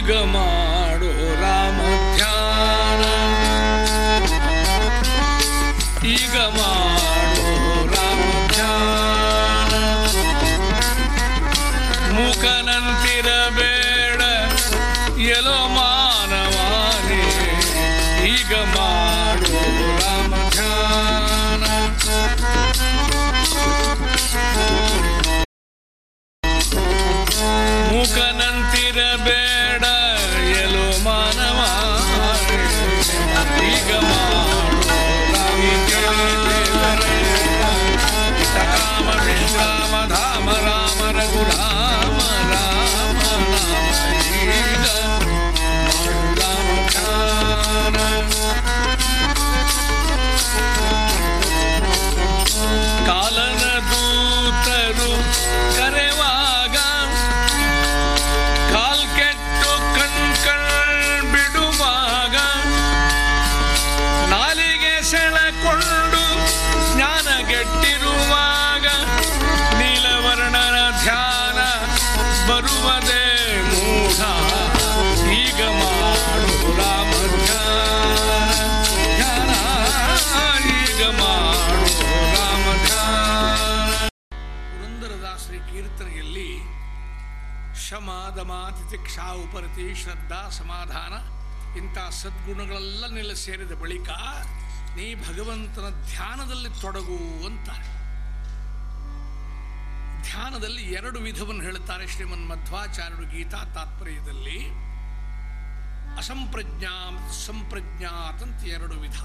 ಈಗ ಮಾಡೋ ರಾಮ ಧ್ಯಾನ. ಈಗ ತಿತಿಕ್ಷಾ ಉಪರತಿ ಶ್ರದ್ಧಾ ಸಮಾಧಾನ, ಇಂಥ ಸದ್ಗುಣಗಳೆಲ್ಲ ನೆಲೆ ಸೇರಿದ ಬಳಿಕ ನೀ ಭಗವಂತನ ಧ್ಯಾನದಲ್ಲಿ ತೊಡಗು ಅಂತಾರೆ. ಧ್ಯಾನದಲ್ಲಿ ಎರಡು ವಿಧವನ್ನು ಹೇಳುತ್ತಾರೆ ಶ್ರೀಮನ್ ಮಧ್ವಾಚಾರ್ಯರು ಗೀತಾ ತಾತ್ಪರ್ಯದಲ್ಲಿ. ಅಸಂಪ್ರಜ್ಞಾ ಸಂಪ್ರಜ್ಞಾತ್ ಅಂತ ಎರಡು ವಿಧ.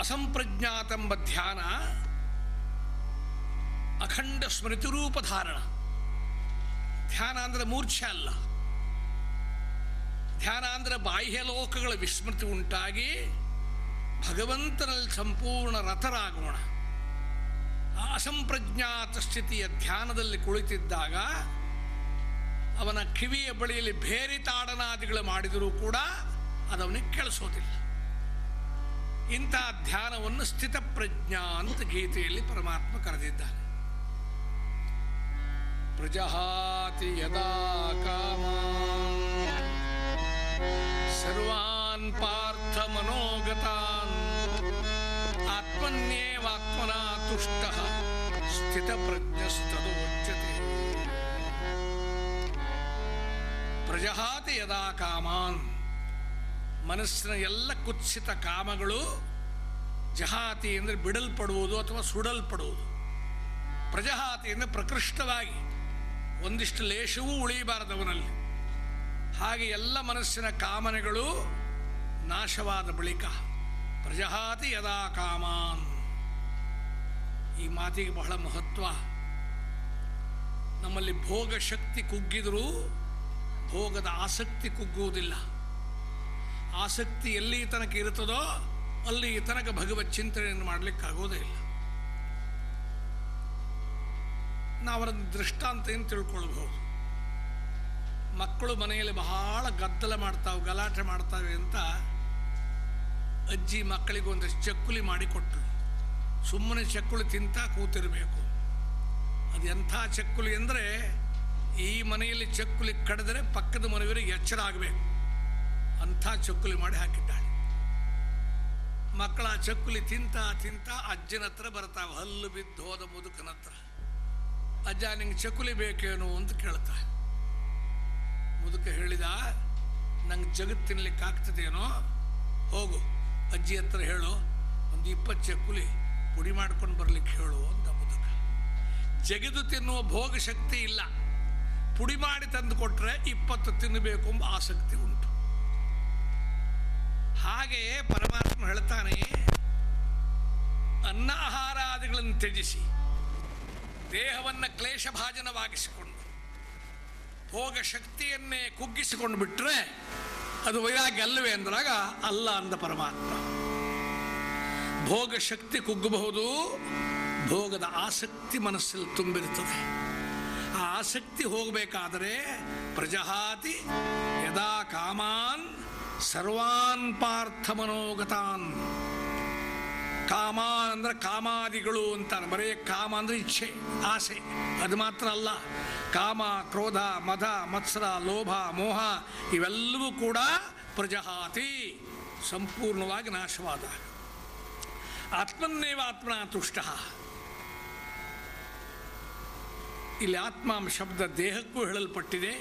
ಅಸಂಪ್ರಜ್ಞಾತಂಬ ಧ್ಯಾನ ಅಖಂಡ ಸ್ಮೃತಿರೂಪ ಧಾರಣ. ಧ್ಯಾನ ಅಂದ್ರೆ ಮೂರ್ಛೆ ಅಲ್ಲ. ಧ್ಯಾನ ಅಂದ್ರೆ ಬಾಹ್ಯ ಲೋಕಗಳ ವಿಸ್ಮೃತಿ ಉಂಟಾಗಿ ಭಗವಂತನಲ್ಲಿ ಸಂಪೂರ್ಣ ರಥರಾಗೋಣ. ಅಸಂಪ್ರಜ್ಞಾತ ಸ್ಥಿತಿಯ ಧ್ಯಾನದಲ್ಲಿ ಕುಳಿತಿದ್ದಾಗ ಅವನ ಕಿವಿಯ ಬಳಿಯಲ್ಲಿ ಬೇರೆ ತಾಡನಾದಿಗಳು ಮಾಡಿದರೂ ಕೂಡ ಅದವನಿಗೆ ಕೇಳಿಸೋದಿಲ್ಲ. ಇಂಥ ಧ್ಯಾನವನ್ನು ಸ್ಥಿತಪ್ರಜ್ಞಾ ಅಂತ ಗೀತೆಯಲ್ಲಿ ಪರಮಾತ್ಮ ಕರೆದಿದ್ದಾನೆ. ಪ್ರಜಹಾತಿ ಯದಾ ಕಾಮಾನ್ ಸರ್ವಾನ್ ಪಾರ್ಥ ಮನೋಗತಾನ್. ಆತ್ಮನ್ಯೇವಾತ್ಮನ ತುಷ್ಟ. ಸ್ಥಿತಪ್ರಜ್ಞಸ್ತದೋಚ್ಯತೆ ಪ್ರಜಹಾತಿ ಯದಾ ಕಾಮಾನ್. ಮನಸ್ಸಿನ ಎಲ್ಲ ಕುತ್ಸಿತ ಕಾಮಗಳು ಜಹಾತಿ ಅಂದರೆ ಬಿಡಲ್ಪಡುವುದು ಅಥವಾ ಸುಡಲ್ಪಡುವುದು. ಪ್ರಜಹಾತಿ ಅಂದರೆ ಪ್ರಕೃಷ್ಟವಾಗಿ ಒಂದಿಷ್ಟು ಲೇಷವೂ ಉಳಿಯಬಾರದವನಲ್ಲಿ. ಹಾಗೆ ಎಲ್ಲ ಮನಸ್ಸಿನ ಕಾಮನೆಗಳು ನಾಶವಾದ ಬಳಿಕ ಪ್ರಜಹಾತಿ ಯದಾ ಕಾಮಾನ್. ಈ ಮಾತಿಗೆ ಬಹಳ ಮಹತ್ವ. ನಮ್ಮಲ್ಲಿ ಭೋಗ ಶಕ್ತಿ ಕುಗ್ಗಿದರೂ ಭೋಗದ ಆಸಕ್ತಿ ಕುಗ್ಗುವುದಿಲ್ಲ. ಆಸಕ್ತಿ ಎಲ್ಲಿ ತನಕ ಇರುತ್ತದೋ ಅಲ್ಲಿ ತನಕ ಭಗವತ್ ಚಿಂತನೆಯನ್ನು ಮಾಡಲಿಕ್ಕಾಗೋದೇ ಇಲ್ಲ. ನಾವು ಅದನ್ನು ದೃಷ್ಟಾಂತ ಏನು ತಿಳ್ಕೊಳ್ಬಹುದು? ಮಕ್ಕಳು ಮನೆಯಲ್ಲಿ ಬಹಳ ಗದ್ದಲ ಮಾಡ್ತಾವೆ, ಗಲಾಟೆ ಮಾಡ್ತಾವೆ ಅಂತ ಅಜ್ಜಿ ಮಕ್ಕಳಿಗೆ ಒಂದಷ್ಟು ಚಕ್ಕುಲಿ ಮಾಡಿಕೊಟ್ಟರು ಸುಮ್ಮನೆ ಚಕ್ಕುಲಿ ತಿಂತಾ ಕೂತಿರಬೇಕು. ಅದು ಎಂಥ ಚಕ್ಕುಲಿ ಅಂದರೆ ಈ ಮನೆಯಲ್ಲಿ ಚಕ್ಕುಲಿ ಕಡಿದ್ರೆ ಪಕ್ಕದ ಮನೆಯವರಿಗೆ ಎಚ್ಚರ ಆಗಬೇಕು. ಅಂಥ ಚಕ್ಕುಲಿ ಮಾಡಿ ಹಾಕಿದ್ದಾಳೆ. ಮಕ್ಕಳ ಚಕ್ಕುಲಿ ತಿಂತ ತಿಂತ ಅಜ್ಜನ ಹತ್ರ ಬರ್ತಾವೆ, ಹಲ್ಲು ಬಿದ್ದು ಹೋದ ಮುದುಕನ ಹತ್ರ. ಅಜ್ಜ, ನಿಂಗೆ ಚಕುಲಿ ಬೇಕೇನು ಅಂತ ಕೇಳ್ತಾ ಮುದುಕ ಹೇಳಿದ, ನಂಗೆ ಜಗತ್ತು ತಿನ್ಲಿಕ್ಕೆ ಆಗ್ತದೇನೋ, ಹೋಗು. ಅಜ್ಜಿ ಹತ್ರ ಹೇಳು, ಒಂದು ಇಪ್ಪತ್ತು ಚಕುಲಿ ಪುಡಿ ಮಾಡ್ಕೊಂಡು ಬರ್ಲಿಕ್ಕೆ ಹೇಳು ಅಂತ ಮುದುಕ. ಜಗಿದು ತಿನ್ನುವ ಭೋಗ ಶಕ್ತಿ ಇಲ್ಲ. ಪುಡಿ ಮಾಡಿ ತಂದು ಕೊಟ್ರೆ ಇಪ್ಪತ್ತು ತಿನ್ನಬೇಕು ಎಂಬ ಆಸಕ್ತಿ ಉಂಟು. ಹಾಗೆಯೇ ಪರಮಾತ್ಮ ಹೇಳ್ತಾನೆ ಅನ್ನ ಆಹಾರಾದಿಗಳನ್ನು ತ್ಯಜಿಸಿ. ದೇಹವನ್ನು ಕ್ಲೇಶಭಾಜನವಾಗಿಸಿಕೊಂಡು, ಭೋಗ ಶಕ್ತಿಯನ್ನೇ ಕುಗ್ಗಿಸಿಕೊಂಡು ಬಿಟ್ಟರೆ ಅದು ವೈರಾಗ್ಯ ಅಲ್ಲವೇ ಅಂದಾಗ ಅಲ್ಲ ಅಂದ ಪರಮಾತ್ಮ. ಭೋಗ ಶಕ್ತಿ ಕುಗ್ಗಬಹುದು, ಭೋಗದ ಆಸಕ್ತಿ ಮನಸ್ಸಲ್ಲಿ ತುಂಬಿರುತ್ತದೆ. ಆ ಆಸಕ್ತಿ ಹೋಗಬೇಕಾದರೆ ಪ್ರಜಹಾತಿ ಯದಾ ಕಾಮಾನ್ ಸರ್ವಾನ್ ಪಾರ್ಥ ಮನೋಗತಾನ್. ಕಾಮ ಅಂದ್ರೆ ಕಾಮಾದಿಗಳು ಅಂತಾರೆ. ಬರೀ ಕಾಮ ಅಂದ್ರೆ ಇಚ್ಛೆ, ಆಸೆ. ಅದು ಮಾತ್ರ ಅಲ್ಲ. ಕಾಮ, ಕ್ರೋಧ, ಮದ, ಮತ್ಸರ, ಲೋಭ, ಮೋಹ, ಇವೆಲ್ಲವೂ ಕೂಡ ಪ್ರಜಹಾತಿ, ಸಂಪೂರ್ಣವಾಗಿ ನಾಶವಾದ. ಆತ್ಮನ್ನೇವ ಆತ್ಮನ ತುಷ್ಟ. ಇಲ್ಲಿ ಆತ್ಮ ಶಬ್ದ ದೇಹಕ್ಕೂ ಹೇಳಲ್ಪಟ್ಟಿದೆ,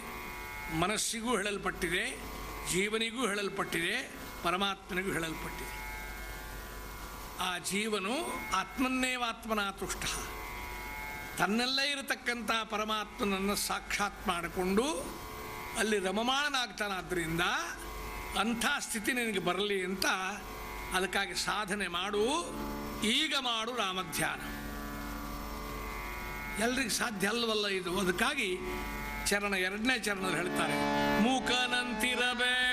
ಮನಸ್ಸಿಗೂ ಹೇಳಲ್ಪಟ್ಟಿದೆ, ಜೀವನಿಗೂ ಹೇಳಲ್ಪಟ್ಟಿದೆ, ಪರಮಾತ್ಮನಿಗೂ ಹೇಳಲ್ಪಟ್ಟಿದೆ. ಆ ಜೀವನು ಆತ್ಮನ್ನೇವಾತ್ಮನ ತುಷ್ಟ ತನ್ನಲ್ಲೇ ಇರತಕ್ಕಂಥ ಪರಮಾತ್ಮನನ್ನು ಸಾಕ್ಷಾತ್ ಮಾಡಿಕೊಂಡು ಅಲ್ಲಿ ರಮಮಾಣನಾಗ್ತಾನಾದ್ದರಿಂದ ಅಂಥ ಸ್ಥಿತಿ ನಿನಗೆ ಬರಲಿ ಅಂತ ಅದಕ್ಕಾಗಿ ಸಾಧನೆ ಮಾಡು, ಈಗ ಮಾಡು ರಾಮಧ್ಯಾನ. ಎಲ್ರಿಗೂ ಸಾಧ್ಯ ಅಲ್ಲವಲ್ಲ ಇದು? ಅದಕ್ಕಾಗಿ ಚರಣ ಎರಡನೇ ಚರಣದಲ್ಲಿ ಹೇಳ್ತಾರೆ ಮೂಕನಂತಿರಬೇಡ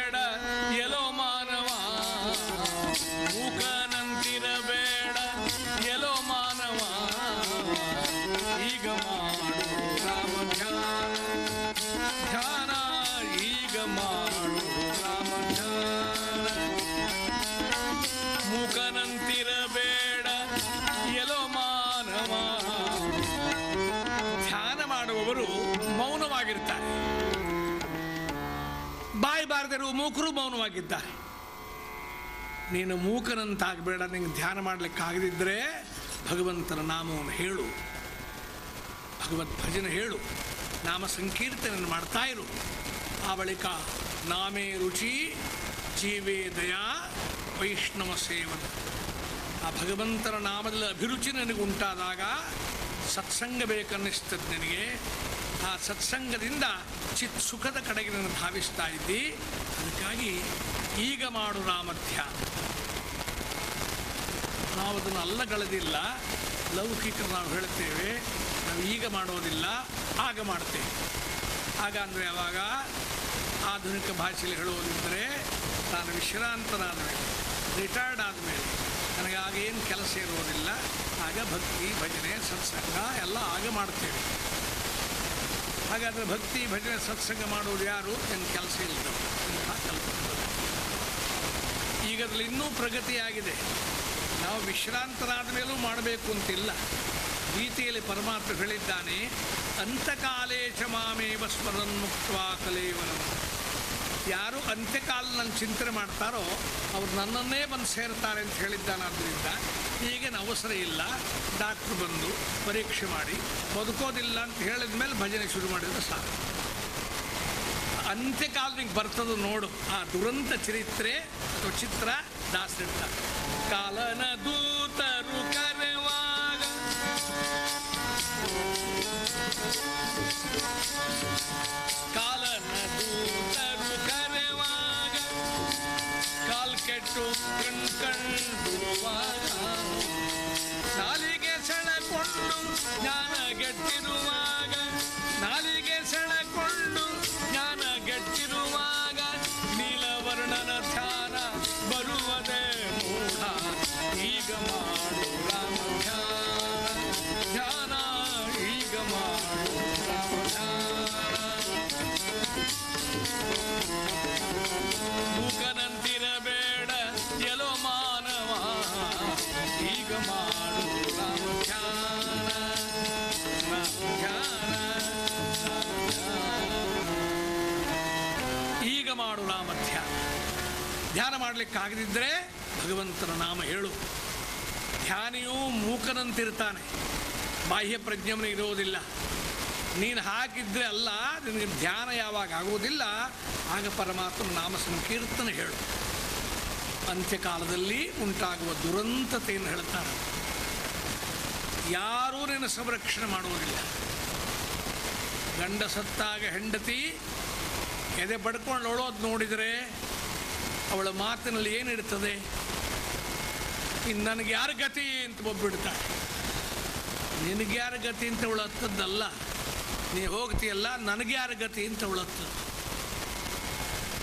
ಮೂಕರು ಮೌನವಾಗಿದ್ದಾರೆ. ನೀನು ಮೂಕನಂತಾಗಬೇಡ, ನಿಂಗೆ ಧ್ಯಾನ ಮಾಡಲಿಕ್ಕೆ ಆಗದಿದ್ದರೆ ಭಗವಂತನ ನಾಮವನ್ನು ಹೇಳು. ಭಗವದ್ ಭಜನೆ ಹೇಳು. ನಾಮ ಸಂಕೀರ್ತನೆಯನ್ನು ಮಾಡ್ತಾ ಇರು. ಆ ಬಳಿಕ ನಾಮೇ ರುಚಿ, ಜೀವೇ ದಯಾ, ವೈಷ್ಣವ ಸೇವನ. ಆ ಭಗವಂತನ ನಾಮದಲ್ಲಿ ಅಭಿರುಚಿ ನನಗೆ ಉಂಟಾದಾಗ ಸತ್ಸಂಗ ಬೇಕನ್ನಿಸ್ತದೆ ನನಗೆ. ಆ ಸತ್ಸಂಗದಿಂದ ಚಿತ್ ಸುಖದ ಕಡೆಗೆ ನಾನು ಧಾವಿಸ್ತಾ ಇದ್ದಿ. ಅದಕ್ಕಾಗಿ ಈಗ ಮಾಡು ರಾಮಧ್ಯ ನಾವು ಅದನ್ನು ಅಲ್ಲಗಳೆದಿಲ್ಲ. ಲೌಕಿಕ ನಾವು ಹೇಳ್ತೇವೆ ನಾವು ಈಗ ಮಾಡೋದಿಲ್ಲ. ಆಗ ಮಾಡ್ತೇವೆ. ಆಗ ಅಂದರೆ ಯಾವಾಗ? ಆಧುನಿಕ ಭಾಷೆಯಲ್ಲಿ ಹೇಳುವುದಿದ್ದರೆ ನಾನು ವಿಶ್ರಾಂತನಾದ ಮೇಲೆ ರಿಟೈರ್ಡ್ ಆದಮೇಲೆ ನನಗೆ ಆಗ ಏನು ಕೆಲಸ ಇರೋದಿಲ್ಲ ಆಗ ಭಕ್ತಿ, ಭಜನೆ, ಸತ್ಸಂಗ ಎಲ್ಲ ಆಗ ಮಾಡ್ತೇವೆ. ಹಾಗಾದರೆ ಭಕ್ತಿ ಭಜನೆ ಸತ್ಸಂಗ ಮಾಡೋರು ಯಾರು? ನನ್ನ ಕೆಲಸ ಇಲ್ಲ ಈಗ ಅದರಲ್ಲಿ ಇನ್ನೂ ಪ್ರಗತಿಯಾಗಿದೆ ನಾವು ವಿಶ್ರಾಂತರಾದ ಮೇಲೂ ಮಾಡಬೇಕು ಅಂತಿಲ್ಲ. ಗೀತೆಯಲ್ಲಿ ಪರಮಾತ್ಮ ಹೇಳಿದ್ದಾನೆ ಅಂತಕಾಲೇ ಚ ಮಾಮೇವ ಸ್ಮರನ್ ಮುಕ್ತ ಕಲೇವರಂ ಯಾರು ಅಂತ್ಯಕಾಲ ನನ್ನ ಚಿಂತನೆ ಮಾಡ್ತಾರೋ ಅವ್ರು ನನ್ನನ್ನೇ ಬಂದು ಸೇರ್ತಾರೆ ಅಂತ ಹೇಳಿದ್ದಾನಾದ್ದರಿಂದ ಈಗೇನು ಅವಸರ ಇಲ್ಲ. ಡಾಕ್ಟ್ರು ಬಂದು ಪರೀಕ್ಷೆ ಮಾಡಿ ಬದುಕೋದಿಲ್ಲ ಅಂತ ಹೇಳಿದ ಮೇಲೆ ಭಜನೆ ಶುರು ಮಾಡಿದ್ರೆ ಸಾಕು. ಅಂತ್ಯಕಾಲ ನಿಂಗೆ ಬರ್ತದ ನೋಡು. ಆ ದುರಂತ ಚರಿತ್ರೆ ಅಥವಾ ಚಿತ್ರ ದಾಸರಿಂದ ಕಾಲನ ದೂತರು ಕರೆವಾಗ ಕಾಲ್ ಕೆಟ್ಟು ಕಣ್ ಕಂಡುವಾಗ ನಾಲಿಗೆ ಸೆಳೆಕೊಂಡು ಜ್ಞಾನ ಗೆಟ್ಟಿರುವಾಗ ಧ್ಯಾನ ಮಾಡಲಿಕ್ಕಾಗದಿದ್ದರೆ ಭಗವಂತನ ನಾಮ ಹೇಳು. ಧ್ಯಾನಿಯು ಮೂಕನಂತಿರ್ತಾನೆ. ಬಾಹ್ಯ ಪ್ರಜ್ಞೆಯನ್ನು ಇರೋದಿಲ್ಲ. ನೀನು ಹಾಕಿದ್ರೆ ಅಲ್ಲ, ನಿನಗೆ ಧ್ಯಾನ ಯಾವಾಗ ಆಗುವುದಿಲ್ಲ ಆಗ ಪರಮಾತ್ಮ ನಾಮ ಸಂಕೀರ್ತನೆ ಹೇಳು. ಅಂತ್ಯಕಾಲದಲ್ಲಿ ಉಂಟಾಗುವ ದುರಂತತೆಯನ್ನು ಹೇಳ್ತಾನೆ. ಯಾರೂ ನಿನ್ನ ಸಂರಕ್ಷಣೆ ಮಾಡುವುದಿಲ್ಲ ಗಂಡ ಸತ್ತಾಗ ಹೆಂಡತಿ ಎದೆ ಪಡ್ಕೊಂಡು ಅಳೋದು ನೋಡಿದರೆ ಅವಳ ಮಾತಿನಲ್ಲಿ ಏನಿರ್ತದೆ ಇನ್ನು ನನಗೆ ಯಾರ ಗತಿ ಅಂತ ಒಬ್ಬಿಡ್ತಾಳೆ. ನಿನಗೆ ಯಾರ ಗತಿ ಅಂತ ಅವಳು ಹತ್ತದ್ದಲ್ಲ. ನೀ ಹೋಗ್ತೀಯಲ್ಲ, ನನಗೆ ಯಾರ ಗತಿ ಅಂತ ಅವಳು ಹತ್ತದ್ದು.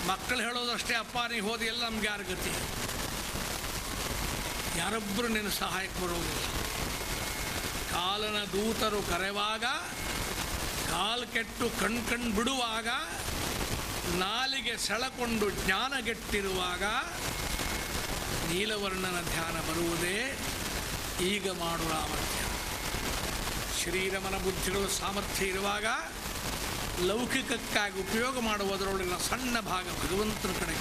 ಮಕ್ಕಳು ಹೇಳೋದಷ್ಟೇ ಅಪ್ಪ ನೀ ಹೋದಿಯಲ್ಲ ನಮ್ಗೆ ಯಾರ ಗತಿ? ಯಾರೊಬ್ಬರು ನಿನ್ನ ಸಹಾಯಕ್ಕೆ ಬರೋದಿಲ್ಲ. ಕಾಲನ ದೂತರು ಕರೆವಾಗ, ಕಾಲು ಕೆಟ್ಟು ಕಣ್ ಕಣ್ ಬಿಡುವಾಗ ನಾಲಿಗೆ ಸೆಳಕೊಂಡು ಜ್ಞಾನಗೆಟ್ಟಿರುವಾಗ ನೀಲವರ್ಣನ ಧ್ಯಾನ ಬರುವುದೇ ಈಗ ಮಾಡು ರಾಮಧ್ಯ ಧ್ಯಾನ ಶರೀರ ಮನ ಬುದ್ಧಿಗಳು ಸಾಮರ್ಥ್ಯ ಇರುವಾಗ ಲೌಕಿಕಕ್ಕಾಗಿ ಉಪಯೋಗ ಮಾಡುವುದರೊಳಗಿನ ಸಣ್ಣ ಭಾಗ ಭಗವಂತನ ಕಡೆ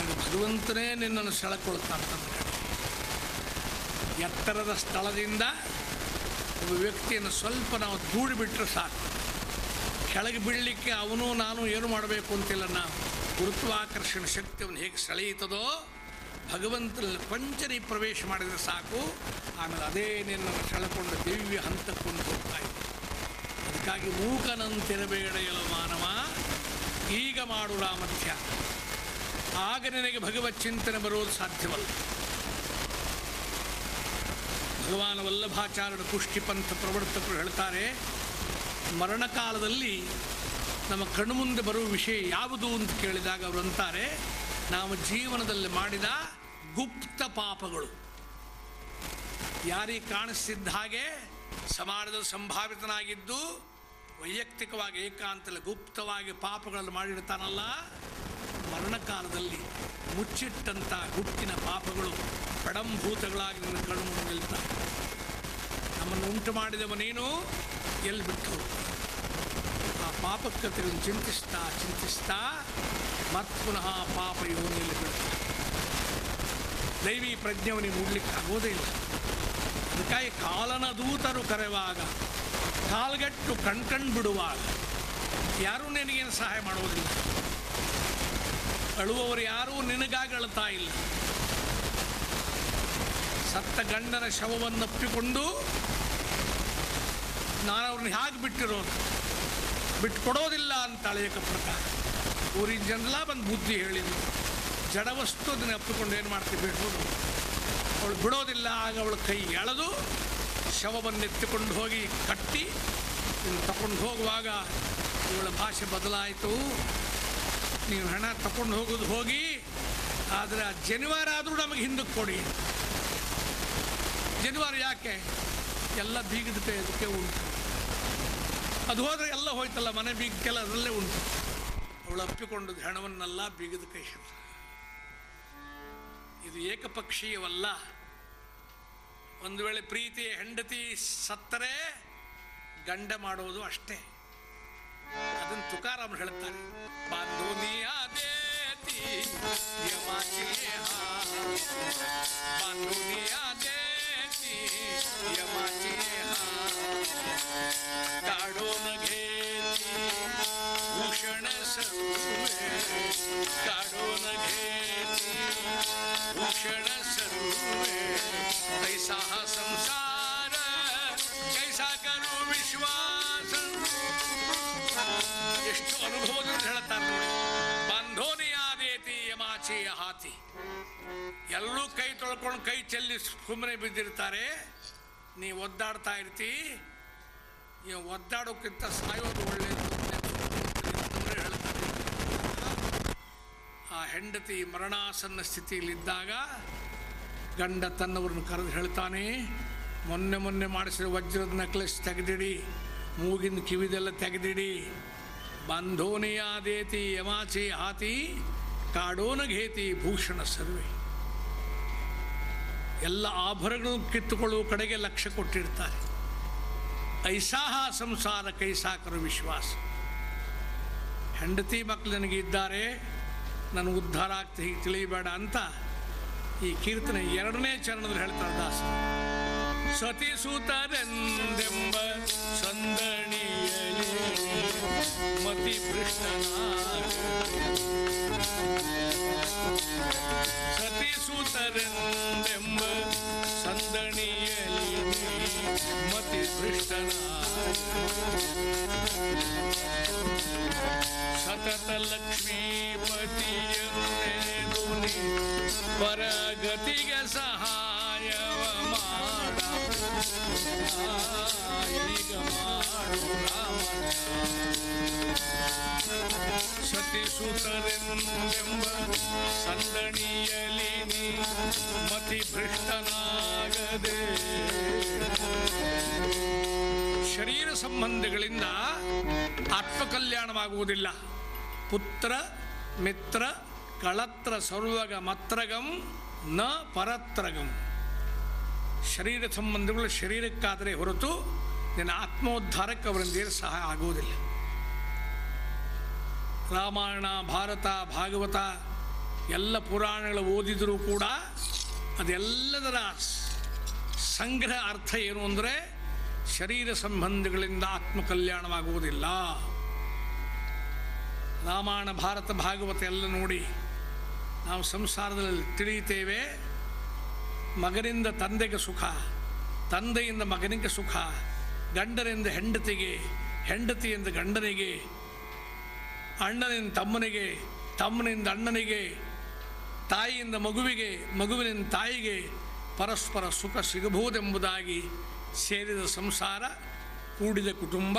ಆಗ ಭಗವಂತನೇ ನಿನ್ನನ್ನು ಸೆಳಕೊಳ್ತಾನೆ ಎತ್ತರದ ಸ್ಥಳದಿಂದ ಒಬ್ಬ ವ್ಯಕ್ತಿಯನ್ನು ಸ್ವಲ್ಪ ನಾವು ದೂಡಿಬಿಟ್ರೆ ಸಾಕು. ಕೆಳಗೆ ಬೀಳಲಿಕ್ಕೆ ಅವನು ನಾನು ಏನು ಮಾಡಬೇಕು ಅಂತಿಲ್ಲ ನಾ ಗುರುತ್ವಾಕರ್ಷಣ ಅವನು ಹೇಗೆ ಸೆಳೆಯುತ್ತದೋ ಭಗವಂತನಲ್ಲಿ ಪಂಚರಿ ಪ್ರವೇಶ ಮಾಡಿದರೆ ಸಾಕು. ಆಮೇಲೆ ಅದೇ ನಿನ್ನ ಸೆಳೆಕೊಂಡು ದಿವ್ಯ ಹಂತಕ್ಕೊಂಡು ಹೋಗ್ತಾ ಇದೆ. ಅದಕ್ಕಾಗಿ ಮೂಕನಂತಿರಬೇಡ ಮಾನವ. ಈಗ ಮಾಡು ರಾಮಧ್ಯ ಆಗ ನಿನಗೆ ಭಗವತ್ ಚಿಂತನೆ ಬರುವುದು ಸಾಧ್ಯವಲ್ಲ. ಭಗವಾನ ವಲ್ಲಭಾಚಾರ್ಯರ ಪುಷ್ಟಿಪಂಥ ಪ್ರವರ್ತಕರು ಹೇಳ್ತಾರೆ ಮರಣಕಾಲದಲ್ಲಿ ನಮ್ಮ ಕಣ್ಣು ಮುಂದೆ ಬರುವ ವಿಷಯ ಯಾವುದು ಅಂತ ಕೇಳಿದಾಗ ಅವರು ಅಂತಾರೆ, ನಾವು ಜೀವನದಲ್ಲಿ ಮಾಡಿದ ಗುಪ್ತ ಪಾಪಗಳು. ಯಾರಿಗೆ ಕಾಣಿಸ್ತಿದ್ದ ಹಾಗೆ ಸಮಾಜದ ಸಂಭಾವಿತನಾಗಿದ್ದು ವೈಯಕ್ತಿಕವಾಗಿ ಏಕಾಂತದಲ್ಲಿ ಗುಪ್ತವಾಗಿ ಪಾಪಗಳನ್ನು ಮಾಡಿರ್ತಾನಲ್ಲ, ಮರಣಕಾಲದಲ್ಲಿ ಮುಚ್ಚಿಟ್ಟಂಥ ಗುಪ್ತಿನ ಪಾಪಗಳು ಪಡಂಭೂತಗಳಾಗಿ ನನ್ನ ಕಣ್ಣು ಮುಂದೆ ನಿಲ್ತವೆ. ನಮ್ಮನ್ನು ಉಂಟು ಮಾಡಿದವನೇನು ಎಲ್ಲಿ ಬಿಟ್ಟು? ಆ ಪಾಪಕ್ಕತೆಗಳನ್ನು ಚಿಂತಿಸ್ತಾ ಚಿಂತಿಸ್ತಾ ಮತ್ ಪುನಃ ಪಾಪ ಯೋನಿಯಲ್ಲಿ ಬಿಡುತ್ತೆ ದೈವಿ ಪ್ರಜ್ಞವನಿಗೆ ಮೂಡ್ಲಿಕ್ಕೆ ಆಗೋದೇ ಇಲ್ಲ. ಅದಕ್ಕಾಗಿ ಕಾಲನ ದೂತರು ಕರೆವಾಗ, ಕಾಲ್ಗಟ್ಟು ಕಣ್ಕಂಡು ಬಿಡುವಾಗ, ಯಾರೂ ನಿನಗೇನು ಸಹಾಯ ಮಾಡುವುದಿಲ್ಲ. ಅಳುವವರು ಯಾರೂ ನಿನಗಾಗಿ ಅಳ್ತಾ ಇಲ್ಲ. ಸತ್ತ ಗಂಡನ ಶವವನ್ನಪ್ಪಿಕೊಂಡು ನಾನು ಅವ್ರನ್ನ ಹೇಗೆ ಬಿಟ್ಟಿರೋದು ಬಿಟ್ಟು ಕೊಡೋದಿಲ್ಲ ಅಂತ ಅಳೆಯಕ ಪ್ರಕಾರ. ಊರಿನ ಜನರೆಲ್ಲ ಬಂದು ಬುದ್ಧಿ ಹೇಳಿದ್ರು. ಜಡವಸ್ತು ಅದನ್ನ ಅಪ್ಪಿಕೊಂಡು ಏನು ಮಾಡ್ತೀವಿ ಬಿಡ್ಬೋದು ಅವಳು ಬಿಡೋದಿಲ್ಲ, ಆಗ ಅವಳ ಕೈ ಎಳೆದು ಶವವನ್ನು ಎತ್ತಿಕೊಂಡು ಹೋಗಿ ಕಟ್ಟಿ ತಗೊಂಡು ಹೋಗುವಾಗ ಇವಳ ಭಾಷೆ ಬದಲಾಯಿತು. ನೀವು ಹಣ ತಗೊಂಡು ಹೋಗೋದು ಹೋಗಿ, ಆದರೆ ಆ ಜನಿವಾರ ಆದರೂ ನಮಗೆ ಹಿಂದಕ್ಕೆ ಕೊಡಿ. ಜನಿವಾರ ಯಾಕೆ? ಎಲ್ಲ ಬೀಗದ ಅದಕ್ಕೆ ಉಂಟು. ಅದು ಹೋದ್ರೆ ಎಲ್ಲ ಹೋಯ್ತಲ್ಲ, ಮನೆ ಬೀಗ ಕೆಲ ಅದರಲ್ಲೇ ಉಂಟು. ಅವಳು ಅಪ್ಪಿಕೊಂಡು ಹೆಣವನ್ನೆಲ್ಲ, ಬೀಗದ ಕೈ. ಇದು ಏಕಪಕ್ಷೀಯವಲ್ಲ. ಒಂದು ವೇಳೆ ಪ್ರೀತಿಯ ಹೆಂಡತಿ ಸತ್ತರೆ, ಗಂಡ ಮಾಡುವುದು ಅಷ್ಟೇ. ಅದನ್ನು ತುಕಾರಾಮ್ ಹೇಳ್ತಾರೆ ಬಾಂಧೋನಿಯ ದೇತಿ ಭೂಷಣ ಸರ್ವೇ ಐಸಾ ಸಂಸಾರ ಐಸಾ ವಿಶ್ವಾಸ ಎಷ್ಟು ಅನುಭವದಿಂದ ಹೇಳ್ತಾರೆ ಬಂಧೋನಿ ಆದೇತಿ ಯಮಾಚಿ ಹಾತಿ ಎಲ್ಲರೂ ಕೈ ತೊಳ್ಕೊಂಡು ಕೈ ಚೆಲ್ಲಿ ಸುಮ್ಮನೆ ಬಿದ್ದಿರ್ತಾರೆ. ನೀ ಒದ್ದಾಡ್ತಾ ಇರ್ತಿ. ಒದ್ದಾಡೋಕ್ಕಿಂತ ಸಾಯೋದು ಒಳ್ಳೆಯದು ಆ ಹೆಂಡತಿ ಮರಣಾಸನ್ನ ಸ್ಥಿತಿಯಲ್ಲಿದ್ದಾಗ ಗಂಡ ತನ್ನವ್ರನ್ನ ಕರೆದು ಹೇಳ್ತಾನೆ, ಮೊನ್ನೆ ಮೊನ್ನೆ ಮಾಡಿಸಿದ ವಜ್ರದ ನೆಕ್ಲೆಸ್ ತೆಗೆದಿಡಿ, ಮೂಗಿನ ಕಿವಿದೆಲ್ಲ ತೆಗೆದಿಡಿ. ಬಂಧೋನಿಯಾದೇತಿ ಯಮಾಚಿ ಹಾತಿ ಕಾಡೋನ ಘೇತಿ ಭೂಷಣ ಸರ್ವೆ. ಎಲ್ಲ ಆಭರಣಗಳು ಕಿತ್ತುಕೊಳ್ಳುವ ಕಡೆಗೆ ಲಕ್ಷ್ಯ ಕೊಟ್ಟಿರ್ತಾರೆ. ಐಸಾಹ ಸಂಸಾರ ಕೈಸಾಕರು ವಿಶ್ವಾಸ. ಹೆಂಡತಿ ಮಕ್ಕಳು ನನಗೆ ಇದ್ದಾರೆ ನಾನು ಉದ್ಧಾರ ಆಗ್ತಾ ಹೀಗೆ ತಿಳಿಯಬೇಡ ಅಂತ ಈ ಕೀರ್ತನೆ ಎರಡನೇ ಚರಣದಲ್ಲಿ ಹೇಳ್ತಾರೆ ದಾಸ. ಸತಿ ಸುತರೆಂದೆಂಬ ಸಂದಣಿಯಲಿ ಮತಿ ಭೃಷ್ಟನಾಗ ಸತಿ ಸುತರೆಂದೆಂಬ ಸಂದಣಿಯಲಿ ಮತಿ ಸತತ ಲಕ್ಷ್ಮೀಪತಿಯನ್ನೇದುನಿ ಪರಗತಿಗೆ ಸಹಾಯವ ಮಾಡ ಈಗ ಮಾಡು ರಾಮ ಸತಿ ಸುತರೆಂಬ ಸಂದಣಿಯಲಿ ಮತಿ ಭ್ರಷ್ಟನಾಗದೆ ಶರೀರ ಸಂಬಂಧಗಳಿಂದ ಆತ್ಮಕಲ್ಯಾಣವಾಗುವುದಿಲ್ಲ. ಪುತ್ರ, ಮಿತ್ರ, ಕಳತ್ರ, ಸರ್ವಗ, ಮತ್ರಗಂ, ನ ಪರತ್ರಗಂ. ಶರೀರ ಸಂಬಂಧಗಳು ಶರೀರಕ್ಕಾದರೆ ಹೊರತು ನಿನ್ನ ಆತ್ಮೋದ್ಧಾರಕ್ಕೆ ಅವರಿಂದ ಸಹ ಆಗುವುದಿಲ್ಲ. ರಾಮಾಯಣ, ಭಾರತ, ಭಾಗವತ ಎಲ್ಲ ಪುರಾಣಗಳು ಓದಿದರೂ ಕೂಡ ಅದೆಲ್ಲದರ ಸಂಗ್ರಹ ಅರ್ಥ ಏನು ಅಂದರೆ ಶರೀರ ಸಂಬಂಧಗಳಿಂದ ಆತ್ಮಕಲ್ಯಾಣವಾಗುವುದಿಲ್ಲ. ರಾಮಾಯಣ, ಭಾರತ, ಭಾಗವತ ಎಲ್ಲ ನೋಡಿ ನಾವು ಸಂಸಾರದಲ್ಲಿ ತಿಳಿಯುತ್ತೇವೆ. ಮಗನಿಂದ ತಂದೆಗೆ ಸುಖ, ತಂದೆಯಿಂದ ಮಗನಿಗೆ ಸುಖ, ಗಂಡನಿಂದ ಹೆಂಡತಿಗೆ, ಹೆಂಡತಿಯಿಂದ ಗಂಡನಿಗೆ, ಅಣ್ಣನಿಂದ ತಮ್ಮನಿಗೆ, ತಮ್ಮನಿಂದ ಅಣ್ಣನಿಗೆ, ತಾಯಿಯಿಂದ ಮಗುವಿಗೆ, ಮಗುವಿನಿಂದ ತಾಯಿಗೆ ಪರಸ್ಪರ ಸುಖ ಸಿಗಬಹುದೆಂಬುದಾಗಿ ಸೇರಿದ ಸಂಸಾರ, ಕೂಡಿದ ಕುಟುಂಬ,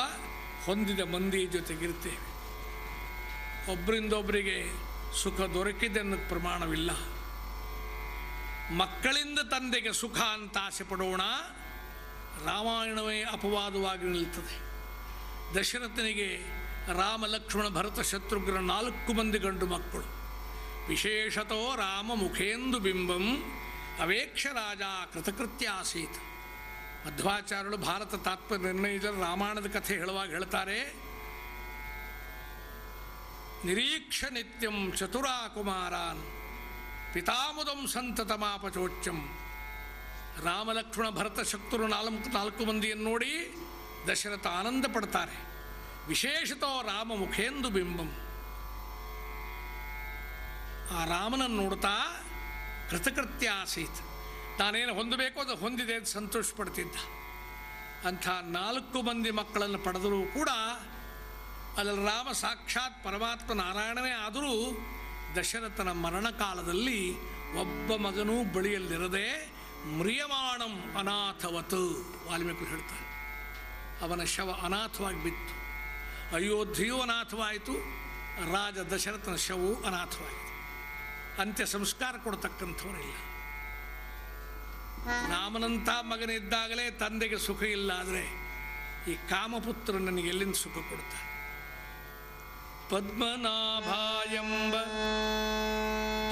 ಹೊಂದಿದ ಮಂದಿ ಜೊತೆಗಿರ್ತೇವೆ ಒಬ್ಬರಿಂದೊಬ್ಬರಿಗೆ ಸುಖ ದೊರಕಿದೆ ಅನ್ನೋ ಪ್ರಮಾಣವಿಲ್ಲ. ಮಕ್ಕಳಿಂದ ತಂದೆಗೆ ಸುಖ ಅಂತ ಆಸೆ ಪಡೋಣ, ರಾಮಾಯಣವೇ ಅಪವಾದವಾಗಿ ನಿಲ್ತದೆ. ದಶರಥನಿಗೆ ರಾಮ, ಲಕ್ಷ್ಮಣ, ಭರತ, ಶತ್ರುಘ್ನ ನಾಲ್ಕು ಮಂದಿ ಗಂಡು ಮಕ್ಕಳು. ವಿಶೇಷತೋ ರಾಮ ಮುಖೇಂದು ಬಿಂಬಂ, ಅವೇಕ್ಷ ರಾಜ ಕೃತಕೃತ್ಯ ಆಸೀತ್ ಮಧ್ವಾಚಾರ್ಯರು ಭಾರತ ತಾತ್ಪರ್ಯ ನಿರ್ಣಯದಲ್ಲಿ ರಾಮಾಯಣದ ಕಥೆ ಹೇಳುವಾಗ ಹೇಳ್ತಾರೆ ನಿರೀಕ್ಷ ನಿತ್ಯಂ ಚತುರಾ ಕುಮಾರಾನ್ ಪಿತಾಮುದಂ ಸಂತತಮಾಪಚೋಚ್ಯಂ ರಾಮಲಕ್ಷ್ಮಣ ಭರತ ಶಕ್ತರು ನಾಲ್ಕು ನಾಲ್ಕು ಮಂದಿಯನ್ನು ನೋಡಿ ದಶರಥ ಆನಂದ ಪಡ್ತಾರೆ ವಿಶೇಷತೋ ರಾಮ ಮುಖೇಂದು ಬಿಂಬಂ ಆ ರಾಮನನ್ನು ನೋಡ್ತಾ ಕೃತಕೃತ್ಯ ಆಸೀತ್। ತಾನೇನು ಹೊಂದಬೇಕೋ ಅದು ಹೊಂದಿದೆ ಅಂತ ಸಂತೋಷ ಪಡ್ತಿದ್ದ ಅಂಥ ನಾಲ್ಕು ಮಂದಿ ಮಕ್ಕಳನ್ನು ಪಡೆದರೂ ಕೂಡ ಅದರಲ್ಲಿ ರಾಮ ಸಾಕ್ಷಾತ್ ಪರಮಾತ್ಮ ನಾರಾಯಣನೇ ಆದರೂ ದಶರಥನ ಮರಣಕಾಲದಲ್ಲಿ ಒಬ್ಬ ಮಗನೂ ಬಳಿಯಲ್ಲಿರದೆ ಮ್ರಿಯಮಾಣಂ ಅನಾಥವತ್ ವಾಲ್ಮೀಕಿ ಹೇಳ್ತಾರೆ ಅವನ ಶವ ಅನಾಥವಾಗಿ ಬಿತ್ತು. ಅಯೋಧ್ಯೆಯೂ ಅನಾಥವಾಯಿತು. ರಾಜ ದಶರಥನ ಶವವು ಅನಾಥವಾಯಿತು ಅಂತ್ಯ ಸಂಸ್ಕಾರ ಕೊಡ್ತಕ್ಕಂಥವರಿಲ್ಲ. ರಾಮನಂಥ ಮಗನಿದ್ದಾಗಲೇ ತಂದೆಗೆ ಸುಖ ಇಲ್ಲ. ಆದರೆ ಈ ಕಾಮಪುತ್ರ ನನಗೆ ಎಲ್ಲಿಂದ ಸುಖ ಕೊಡ್ತಾರೆ ಪದ್ಮನಾಭ ಎಂಬ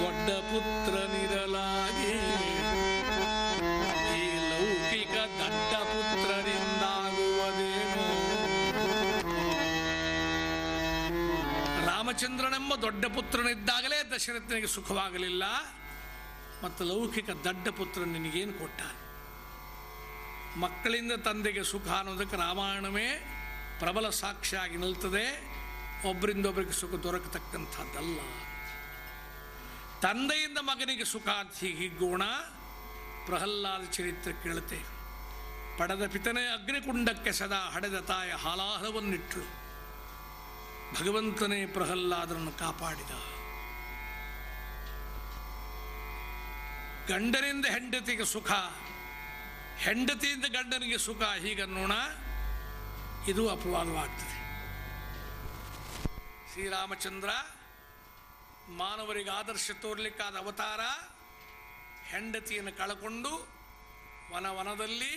ದೊಡ್ಡ ಪುತ್ರನಿರಲಾಗಿ ಈ ಲೌಕಿಕ ದಡ್ಡ ಪುತ್ರರಿಂದಾಗುವುದೇನು? ರಾಮಚಂದ್ರನೆಂಬ ದೊಡ್ಡ ಪುತ್ರನಿದ್ದಾಗಲೇ ದಶರಥನಿಗೆ ಸುಖವಾಗಲಿಲ್ಲ. ಮತ್ತು ಲೌಕಿಕ ದಡ್ಡ ಪುತ್ರ ನಿನಗೇನು ಕೊಟ್ಟ? ಮಕ್ಕಳಿಂದ ತಂದೆಗೆ ಸುಖ ಅನ್ನೋದಕ್ಕೆ ರಾಮಾಯಣವೇ ಪ್ರಬಲ ಸಾಕ್ಷಿಯಾಗಿ ನಿಲ್ತದೆ. ಒಬ್ಬರಿಂದೊಬ್ಬರಿಗೆ ಸುಖ ದೊರಕತಕ್ಕಂಥದ್ದಲ್ಲ. ತಂದೆಯಿಂದ ಮಗನಿಗೆ ಸುಖ ಅಂತ ಹೀಗೆ ಹಿಗ್ಗೋಣ ಪ್ರಹ್ಲಾದ ಚರಿತ್ರೆ ಕೇಳುತ್ತೆ. ಪಡೆದ ಪಿತನೇ ಅಗ್ನಿಕುಂಡಕ್ಕೆ ಸದಾ ಹಡೆದ ತಾಯ ಹಾಲಾಹಲವನ್ನಿಟ್ಟಳು ಭಗವಂತನೇ ಪ್ರಹ್ಲಾದರನ್ನು ಕಾಪಾಡಿದ. ಗಂಡನಿಂದ ಹೆಂಡತಿಗೆ ಸುಖ, ಹೆಂಡತಿಯಿಂದ ಗಂಡನಿಗೆ ಸುಖ ಹೀಗನ್ನೋಣ ಇದು ಅಪವಾದವಾಗ್ತದೆ. ಶ್ರೀರಾಮಚಂದ್ರ, ಮಾನವರಿಗೆ ಆದರ್ಶ ತೋರ್ಲಿಕ್ಕಾದ ಅವತಾರ, ಹೆಂಡತಿಯನ್ನು ಕಳಕೊಂಡು ವನವನದಲ್ಲಿ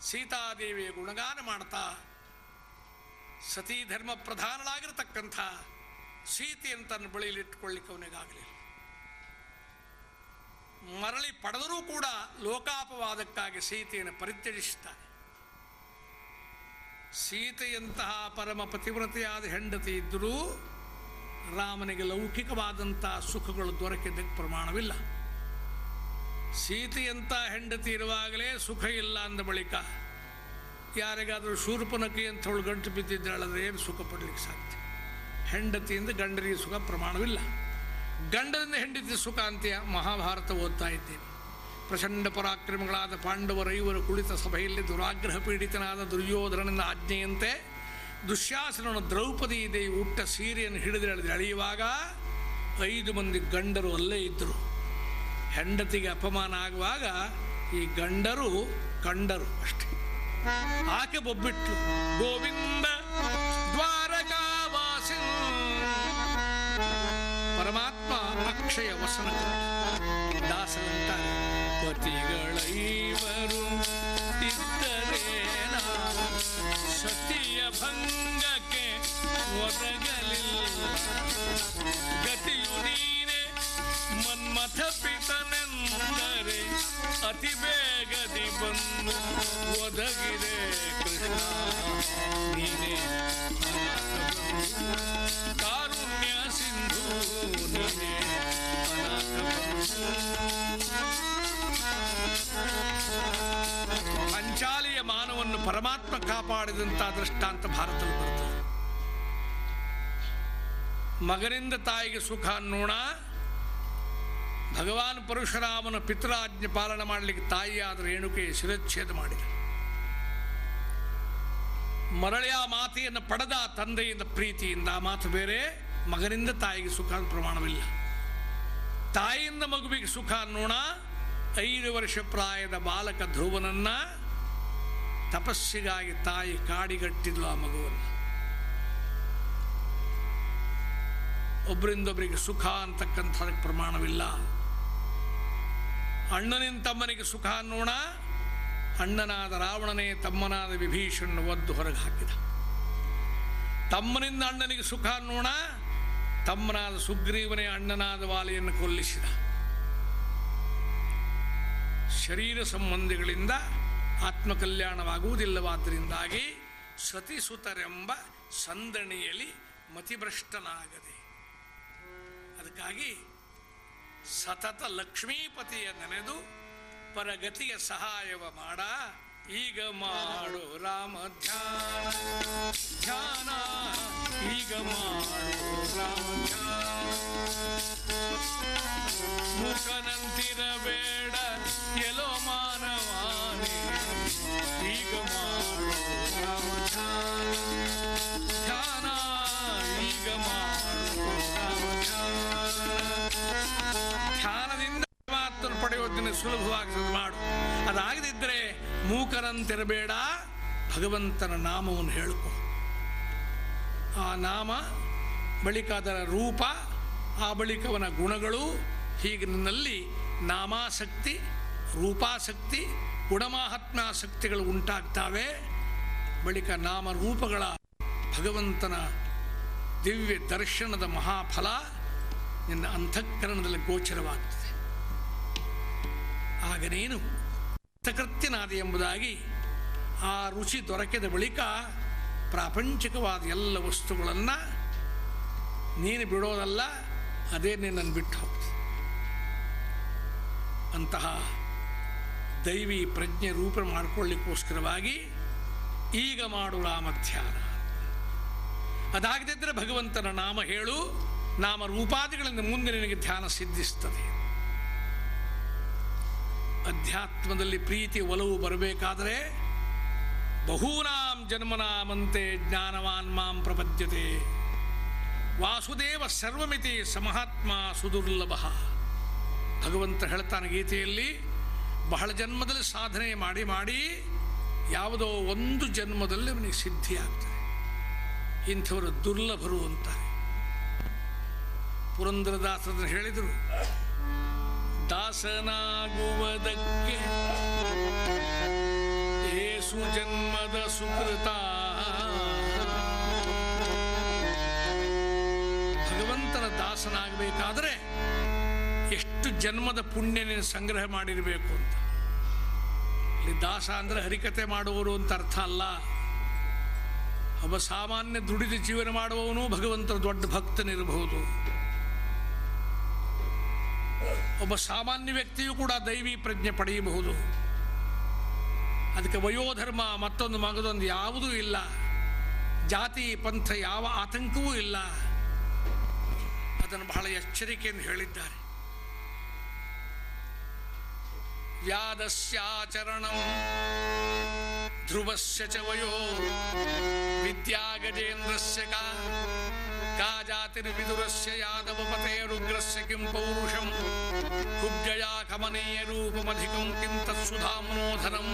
ಸೀತಾದೇವಿಯ ಗುಣಗಾನ ಮಾಡ್ತಾ ಸತೀ ಧರ್ಮ ಪ್ರಧಾನಳಾಗಿರತಕ್ಕಂಥ ಸೀತೆಯನ್ನು ತನ್ನ ಬಳಿಯಲ್ಲಿಟ್ಟುಕೊಳ್ಳಿಕ್ಕೆ ಅವನಿಗಾಗಲಿಲ್ಲ. ಮರಳಿ ಪಡೆದರೂ ಕೂಡ ಲೋಕಾಪವಾದಕ್ಕಾಗಿ ಸೀತೆಯನ್ನು ಪರಿತ್ಯಜಿಸುತ್ತಾನೆ. ಸೀತೆಯಂತಹ ಪರಮ ಪತಿವ್ರತೆಯಾದ ಹೆಂಡತಿ ಇದ್ದರೂ ರಾಮನಿಗೆ ಲೌಕಿಕವಾದಂಥ ಸುಖಗಳು ದೊರಕಿದ್ದಕ್ಕೆ ಪ್ರಮಾಣವಿಲ್ಲ. ಸೀತೆಯಂಥ ಹೆಂಡತಿ ಇರುವಾಗಲೇ ಸುಖ ಇಲ್ಲ ಅಂದ ಬಳಿಕ ಯಾರಿಗಾದರೂ ಶೂರ್ಪನಕಿ ಅಂತ ಗಂಟು ಬಿದ್ದಿದ್ದಾಳಂದ್ರೆ ಏನು ಸುಖ ಪಡಲಿಕ್ಕೆ ಸಾಧ್ಯ? ಹೆಂಡತಿಯಿಂದ ಗಂಡನಿಗೆ ಸುಖ ಪ್ರಮಾಣವಿಲ್ಲ. ಗಂಡನಿಂದ ಹೆಂಡತಿ ಸುಖ ಅಂತೀಯ ಮಹಾಭಾರತ ಓದ್ತಾ ಇದ್ದೇನೆ. ಪ್ರಚಂಡ ಪರಾಕ್ರಮಗಳಾದ ಪಾಂಡವರೈವರು ಕುಳಿತ ಸಭೆಯಲ್ಲಿ ದುರಾಗ್ರಹ ಪೀಡಿತನಾದ ದುರ್ಯೋಧನನ ಆಜ್ಞೆಯಂತೆ ದುಶ್ಯಾಸನನು ದ್ರೌಪದಿ ದೇವಿ ಉಟ್ಟ ಸೀರೆಯನ್ನು ಹಿಡಿದು ಎಳೆದು ಎಳೆಯುವಾಗ ಐದು ಮಂದಿ ಗಂಡರು ಅಲ್ಲೇ ಇದ್ದರು. ಹೆಂಡತಿಗೆ ಅಪಮಾನ ಆಗುವಾಗ ಈ ಗಂಡರು ಕಂಡರು ಅಷ್ಟೇ. ಆಕೆ ಬೊಬ್ಬಿಟ್ಲು, ಗೋವಿಂದ ದ್ವಾರಕಾವಾಸಿ ಪರಮಾತ್ಮ ಅಕ್ಷಯ ವಸನ ದಾಸನಂತಾರೆ ಪತಿಗಳೈವರು ಇದ್ದರೇನ? ಸತಿಯ ಭಂಗಕ್ಕೆ ಒದಗಲಿಲ್ಲ. ಗತಿಯು ನೀನೆ ಮನ್ಮಥ ಪಿತನೆಂದರೆ ಅತಿ ಬೇಗದಿ ಬಂದು ಒದಗಿದೆ ಕೃಷ್ಣ. ನೀನೆ ಕಾರುಣ್ಯ ಸಿಂಧು, ನೀನೆ ಅನಾಥ ಕಾಪಾಡಿದಂಥ ದೃಷ್ಟಾಂತ ಭಾರತದಲ್ಲಿ ಬರ್ತದೆ. ಮಗನಿಂದ ತಾಯಿಗೆ ಸುಖ ಅನ್ನೋಣ, ಭಗವಾನ್ ಪರಶುರಾಮನ ಪಿತೃಾಜ್ಞೆ ಪಾಲನೆ ಮಾಡಲಿಕ್ಕೆ ತಾಯಿಯಾದ ರೇಣುಕೆ ಶಿರಚ್ಛೇದ ಮಾಡಿದ. ಮರಳಿ ಆ ಮಾತೆಯನ್ನು ಪಡೆದ ತಂದೆಯಿಂದ ಪ್ರೀತಿಯಿಂದ ಆ ಮಾತು ಬೇರೆ, ಮಗನಿಂದ ತಾಯಿಗೆ ಸುಖ ಪ್ರಮಾಣವಿಲ್ಲ. ತಾಯಿಯಿಂದ ಮಗುವಿಗೆ ಸುಖ ಅನ್ನೋಣ, ಐದು ವರ್ಷ ಪ್ರಾಯದ ಬಾಲಕ ಧ್ರುವನನ್ನ ತಪಸ್ಸಿಗಾಗಿ ತಾಯಿ ಕಾಡಿಗಟ್ಟಿದ್ಲು ಆ ಮಗುವನ್ನು. ಒಬ್ಬರಿಂದೊಬ್ಬರಿಗೆ ಸುಖ ಅಂತಕ್ಕಂಥದಕ್ಕೆ ಪ್ರಮಾಣವಿಲ್ಲ. ಅಣ್ಣನಿಂದ ತಮ್ಮನಿಗೆ ಸುಖ ಅನ್ನೋಣ, ಅಣ್ಣನಾದ ರಾವಣನೇ ತಮ್ಮನಾದ ವಿಭೀಷಣ ಒದ್ದು ಹೊರಗೆ ಹಾಕಿದ. ತಮ್ಮನಿಂದ ಅಣ್ಣನಿಗೆ ಸುಖ ಅನ್ನೋಣ, ತಮ್ಮನಾದ ಸುಗ್ರೀವನೇ ಅಣ್ಣನಾದ ವಾಲಿಯನ್ನು ಕೊಲ್ಲಿಸಿದ. ಶರೀರ ಸಂಬಂಧಿಗಳಿಂದ ಆತ್ಮಕಲ್ಯಾಣವಾಗುವುದಿಲ್ಲವಾದ್ದರಿಂದಾಗಿ ಸತಿಸುತರೆಂಬ ಸಂದಣಿಯಲ್ಲಿ ಮತಿಭ್ರಷ್ಟನಾಗದೆ. ಅದಕ್ಕಾಗಿ ಸತತ ಲಕ್ಷ್ಮೀಪತಿಯ ನೆನೆದು ಪರಗತಿಯ ಸಹಾಯವ ಮಾಡ. ಈಗ ಮಾಡು ರಾಮ ಧ್ಯಾನ. ಧ್ಯಾನ. ಈಗ ಮಾಡು ರಾಮ ಧ್ಯಾನ. ಮುಖನಂತಿರಬೇಡ ಸುಲಭವಾಗಿ ಮಾಡು. ಅದಾಗದಿದ್ದರೆ ಮೂಕರಂತಿರಬೇಡ. ಭಗವಂತನ ನಾಮವನ್ನು ಹೇಳಿಕೊ. ಆ ನಾಮ ಬಳಿಕ ಅದರ ರೂಪ, ಆ ಬಳಿಕವನ ಗುಣಗಳು, ಹೀಗೆ ನನ್ನಲ್ಲಿ ನಾಮಾಸಕ್ತಿ, ರೂಪಾಸಕ್ತಿ, ಗುಣಮಾಹಾತ್ಮ್ಯಾಸಕ್ತಿಗಳು ಉಂಟಾಗ್ತಾವೆ. ಬಳಿಕ ನಾಮರೂಪಗಳ ಭಗವಂತನ ದಿವ್ಯ ದರ್ಶನದ ಮಹಾಫಲ ನಿನ್ನ ಅಂತಃಕರಣದಲ್ಲಿ ಗೋಚರವಾಗ್ತದೆ. ಆಗ ನೀನು ಸಕೃತ್ಯನಾದ ಎಂಬುದಾಗಿ ಆ ರುಚಿ ದೊರಕಿದ ಬಳಿಕ ಪ್ರಾಪಂಚಿಕವಾದ ಎಲ್ಲ ವಸ್ತುಗಳನ್ನು ನೀನು ಬಿಡೋದಲ್ಲ, ಅದೇ ನಿನ್ನನ್ನು ಬಿಟ್ಟು ಹೋಗ್ತದೆ. ಅಂತಹ ದೈವಿ ಪ್ರಜ್ಞೆ ರೂಪ ಮಾಡಿಕೊಳ್ಳಿಕ್ಕೋಸ್ಕರವಾಗಿ ಈಗ ಮಾಡು ರಾಮ ಧ್ಯಾನ ಅದಾಗದಿದ್ದರೆ ಭಗವಂತನ ನಾಮ ಹೇಳು, ನಾಮ ರೂಪಾದಿಗಳಿಂದ ಮುಂದೆ ನಿನಗೆ ಧ್ಯಾನ ಸಿದ್ಧಿಸ್ತದೆ. ಅಧ್ಯಾತ್ಮದಲ್ಲಿ ಪ್ರೀತಿ ಒಲವು ಬರಬೇಕಾದರೆ ಬಹೂನಾಂ ಜನ್ಮನಾಮಂತೆ ಜ್ಞಾನವಾನ್ ಮಾಂ ಪ್ರಪದ್ಯತೆ. ವಾಸುದೇವ ಸರ್ವಮಿತಿ ಸಮಹಾತ್ಮ ಸುದುರ್ಲಭ. ಭಗವಂತ ಹೇಳ್ತಾನೆ ಗೀತೆಯಲ್ಲಿ, ಬಹಳ ಜನ್ಮದಲ್ಲಿ ಸಾಧನೆ ಮಾಡಿ ಮಾಡಿ ಯಾವುದೋ ಒಂದು ಜನ್ಮದಲ್ಲಿ ಅವನಿಗೆ ಸಿದ್ಧಿಯಾಗ್ತದೆ. ಇಂಥವರು ದುರ್ಲಭರು ಅಂತಾರೆ. ಪುರಂದರದಾಸರನ್ನು ಹೇಳಿದರು ದಾಸನಾಗುವುದಕ್ಕೆ ಏಸು ಜನ್ಮದ ಸುಕೃತ. ಭಗವಂತನ ದಾಸನಾಗಬೇಕಾದ್ರೆ ಎಷ್ಟು ಜನ್ಮದ ಪುಣ್ಯ ನೀನು ಸಂಗ್ರಹ ಮಾಡಿರಬೇಕು ಅಂತ. ಇಲ್ಲಿ ದಾಸ ಅಂದರೆ ಹರಿಕತೆ ಮಾಡುವವರು ಅಂತ ಅರ್ಥ ಅಲ್ಲ. ಒಬ್ಬ ಸಾಮಾನ್ಯ ದುಡಿದು ಜೀವನ ಮಾಡುವವನು ಭಗವಂತನ ದೊಡ್ಡ ಭಕ್ತನಿರಬಹುದು. ಒಬ್ಬ ಸಾಮಾನ್ಯ ವ್ಯಕ್ತಿಯೂ ಕೂಡ ದೈವಿ ಪ್ರಜ್ಞೆ ಪಡೆಯಬಹುದು. ಅದಕ್ಕೆ ವಯೋಧರ್ಮ ಮತ್ತೊಂದು ಮಗದೊಂದು ಯಾವುದೂ ಇಲ್ಲ. ಜಾತಿ, ಪಂಥ ಯಾವ ಆತಂಕವೂ ಇಲ್ಲ. ಅದನ್ನು ಬಹಳ ಎಚ್ಚರಿಕೆಯಿಂದ ಹೇಳಿದ್ದಾರೆ. ವ್ಯಾದಸ್ಯಾಚರಣ ಧ್ರುವಸ್ಯ ಚ ವಯೋ ವಿದ್ಯಾ ಗಜೇಂದ್ರಸ್ಯ ಕಾ ಕಾ ಜಾತಿರ್ವಿದುರಸ್ಯ ಯಾದವಪತೇರುಗ್ರಸ್ಯ ಕಿಂ ಪೌರುಷಂ ಕುಬ್ಜಯಾ ಕಮನೀಯ ರೂಪಮಧಿಕಂ ಕಿಂ ತತ್ಸುಧಾಮನೋಧರಂ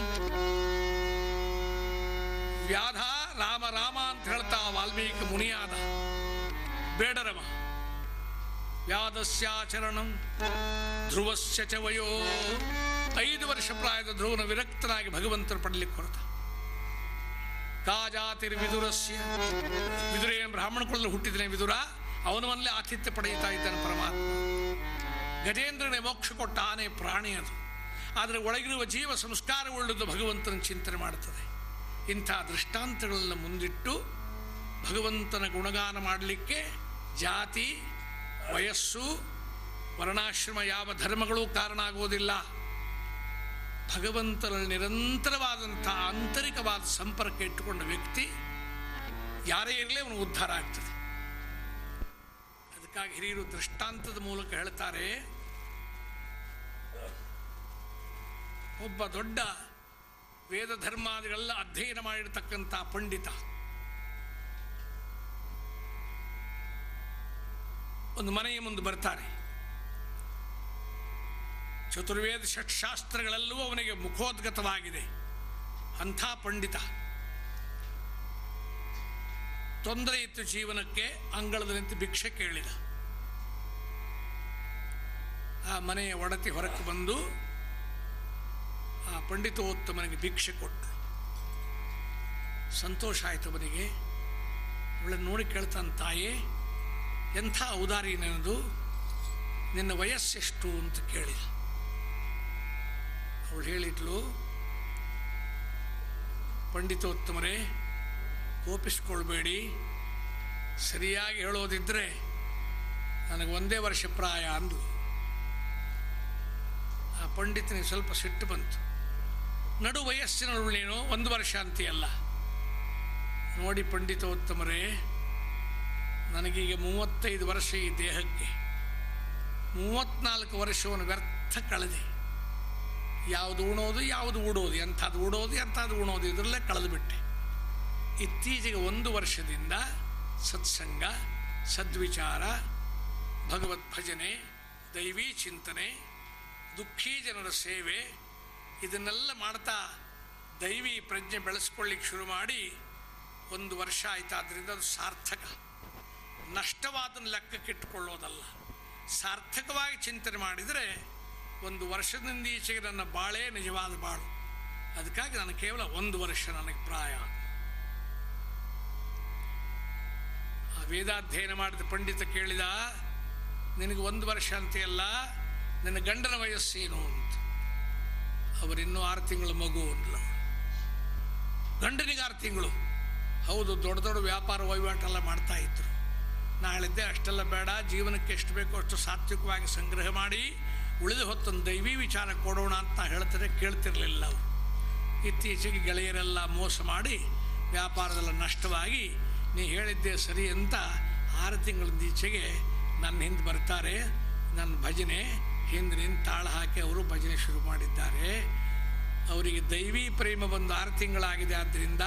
ವ್ಯಾಧ ರಾಮ ರಾಮ ಅಂತ ಹೇಳ್ತಾ ವಾಲ್ಮೀಕಿ ಮುನಿಯಾದ ಬೇಡರಮ ವ್ಯಾದಸ್ಯಾಚರಣಂ ಧ್ರುವಸ್ಯ ಚ ವಯೋ ಐದು ವರ್ಷ ಪ್ರಾಯದ ಧ್ರುವನ ವಿರಕ್ತನಾಗಿ ಭಗವಂತನ ಪಡಲಿಕ್ಕೆ ಹೊರತ ಕಾಜಾತಿರ್ ವಿದುರಸ್ಯ ವಿದುರ ಏನು ಬ್ರಾಹ್ಮಣ ಕುಲದಲ್ಲಿ ಹುಟ್ಟಿದನೆ ವಿದುರ ಅವನವಲ್ಲೇ ಆತಿಥ್ಯ ಪಡೆಯುತ್ತಾ ಇದ್ದಾನೆ ಪರಮಾತ್ಮ. ಗಜೇಂದ್ರನೇ ಮೋಕ್ಷ ಕೊಟ್ಟ ಆನೆ ಪ್ರಾಣಿ ಅದು. ಆದರೆ ಒಳಗಿರುವ ಜೀವ ಸಂಸ್ಕಾರವುಳ್ಳದ್ದು ಭಗವಂತನ ಚಿಂತನೆ ಮಾಡುತ್ತದೆ. ಇಂಥ ದೃಷ್ಟಾಂತಗಳನ್ನು ಮುಂದಿಟ್ಟು ಭಗವಂತನ ಗುಣಗಾನ ಮಾಡಲಿಕ್ಕೆ ಜಾತಿ, ವಯಸ್ಸು, ವರ್ಣಾಶ್ರಮ ಯಾವ ಧರ್ಮಗಳೂ ಕಾರಣ ಆಗುವುದಿಲ್ಲ. ಭಗವಂತನಲ್ಲಿ ನಿರಂತರವಾದಂಥ ಆಂತರಿಕವಾದ ಸಂಪರ್ಕ ಇಟ್ಟುಕೊಂಡ ವ್ಯಕ್ತಿ ಯಾರೇ ಇರಲಿ ಅವನು ಉದ್ಧಾರ ಆಗ್ತದೆ. ಅದಕ್ಕಾಗಿ ಹಿರಿಯರು ದೃಷ್ಟಾಂತದ ಮೂಲಕ ಹೇಳ್ತಾರೆ, ಒಬ್ಬ ದೊಡ್ಡ ವೇದ ಧರ್ಮಾದಿಗಳೆಲ್ಲ ಅಧ್ಯಯನ ಮಾಡಿರ್ತಕ್ಕಂಥ ಪಂಡಿತ, ಒಂದು ಮನೆಯ ಮುಂದೆ ಬರ್ತಾರೆ. ಚತುರ್ವೇದ ಷಟ್ಶಾಸ್ತ್ರಗಳೆಲ್ಲವೂ ಅವನಿಗೆ ಮುಖೋದ್ಗತವಾಗಿದೆ. ಅಂಥ ಪಂಡಿತ. ತೊಂದರೆ ಇತ್ತು ಜೀವನಕ್ಕೆ, ಅಂಗಳದ ನಿಂತು ಭಿಕ್ಷೆ ಕೇಳಿದ. ಆ ಮನೆಯ ಒಡತಿ ಹೊರಕ್ಕೆ ಬಂದು ಆ ಪಂಡಿತೋತ್ತಮನಿಗೆ ಭಿಕ್ಷೆ ಕೊಟ್ಟರು ಸಂತೋಷ ಆಯಿತು ಅವನಿಗೆ. ಅವಳನ್ನು ನೋಡಿ ಕೇಳ್ತಾನೆ, ತಾಯೇ, ಎಂಥ ನನ್ನದು? ನಿನ್ನ ವಯಸ್ಸೆಷ್ಟು? ಅಂತ ಕೇಳಿದ. ಅವಳು ಹೇಳಿಟ್ಲು ಪಂಡಿತೋತ್ತಮರೇ, ಕೋಪಿಸ್ಕೊಳ್ಬೇಡಿ. ಸರಿಯಾಗಿ ಹೇಳೋದಿದ್ರೆ ನನಗೆ ಒಂದೇ ವರ್ಷ ಪ್ರಾಯ ಅಂದು ಆ ಪಂಡಿತನಿಗೆ ಸ್ವಲ್ಪ ಸಿಟ್ಟು ಬಂತು. ನಡು ವಯಸ್ಸಿನವಳೇನೋ ಒಂದು ವರ್ಷ ಅಂತೀಯಲ್ಲ. ನೋಡಿ ಪಂಡಿತೋತ್ತಮರೇ, ನನಗೀಗ ಮೂವತ್ತೈದು ವರ್ಷ ಈ ದೇಹಕ್ಕೆ. ಮೂವತ್ತ್ನಾಲ್ಕು ವರ್ಷವನ್ನು ವ್ಯರ್ಥ ಕಳೆದೆ. ಯಾವುದು ಉಣೋದು, ಯಾವುದು ಉಡೋದು, ಎಂಥದ್ದು ಉಡೋದು, ಎಂಥದ್ದು ಉಣೋದು, ಇದರಲ್ಲೇ ಕಳೆದು ಬಿಟ್ಟೆ ಇತ್ತೀಚೆಗೆ ಒಂದು ವರ್ಷದಿಂದ ಸತ್ಸಂಗ, ಸದ್ವಿಚಾರ, ಭಗವತ್ ಭಜನೆ, ದೈವೀ ಚಿಂತನೆ, ದುಃಖಿ ಜನರ ಸೇವೆ, ಇದನ್ನೆಲ್ಲ ಮಾಡ್ತಾ ದೈವಿ ಪ್ರಜ್ಞೆ ಬೆಳೆಸ್ಕೊಳ್ಳಿಕ್ಕೆ ಶುರು ಮಾಡಿ ಒಂದು ವರ್ಷ ಆಯ್ತಾದ್ರಿಂದ ಅದು ಸಾರ್ಥಕ. ನಷ್ಟವಾದನ್ನು ಲೆಕ್ಕಕ್ಕಿಟ್ಟುಕೊಳ್ಳೋದಲ್ಲ ಸಾರ್ಥಕವಾಗಿ ಚಿಂತನೆ ಮಾಡಿದರೆ ಒಂದು ವರ್ಷದಿಂದ ಈಚೆಗೆ ನನ್ನ ಬಾಳೇ ನಿಜವಾದ ಬಾಳು. ಅದಕ್ಕಾಗಿ ನಾನು ಕೇವಲ ಒಂದು ವರ್ಷ ನನಗೆ ಪ್ರಾಯ. ಆ ವೇದಾಧ್ಯಯನ ಮಾಡಿದ ಪಂಡಿತ ಕೇಳಿದ, ನಿನಗೆ ಒಂದು ವರ್ಷ ಅಂತೆಯಲ್ಲ, ನಿನ್ನ ಗಂಡನ ವಯಸ್ಸೇನು ಅಂತ. ಅವರಿನ್ನೂ ಆರು ತಿಂಗಳ ಮಗು ಅಂದ್ಲ. ಗಂಡನಿಗೆ ಆರು ತಿಂಗಳು. ಹೌದು, ದೊಡ್ಡ ದೊಡ್ಡ ವ್ಯಾಪಾರ ವಹಿವಾಟೆಲ್ಲ ಮಾಡ್ತಾ ಇದ್ರು. ನಾಳಿದ್ದೆ ಅಷ್ಟೆಲ್ಲ ಬೇಡ, ಜೀವನಕ್ಕೆ ಎಷ್ಟು ಬೇಕೋ ಅಷ್ಟು ಸಾತ್ವಿಕವಾಗಿ ಸಂಗ್ರಹ ಮಾಡಿ ಉಳಿದ ಹೊತ್ತೊಂದು ದೈವಿ ವಿಚಾರ ಕೊಡೋಣ ಅಂತ ಹೇಳ್ತಾರೆ, ಕೇಳ್ತಿರಲಿಲ್ಲ ಅವರು. ಇತ್ತೀಚೆಗೆ ಗೆಳೆಯರೆಲ್ಲ ಮೋಸ ಮಾಡಿ ವ್ಯಾಪಾರದೆಲ್ಲ ನಷ್ಟವಾಗಿ, ನೀ ಹೇಳಿದ್ದೆ ಸರಿ ಅಂತ ಆರು ತಿಂಗಳಿಂದೀಚೆಗೆ ನನ್ನ ಹಿಂದೆ ಬರ್ತಾರೆ. ನನ್ನ ಭಜನೆ ಹಿಂದೆ ನಿಂತು ತಾಳ ಹಾಕಿ ಅವರು ಭಜನೆ ಶುರು ಮಾಡಿದ್ದಾರೆ. ಅವರಿಗೆ ದೈವಿ ಪ್ರೇಮ ಬಂದು ಆರು ತಿಂಗಳಾಗಿದೆ ಆದ್ದರಿಂದ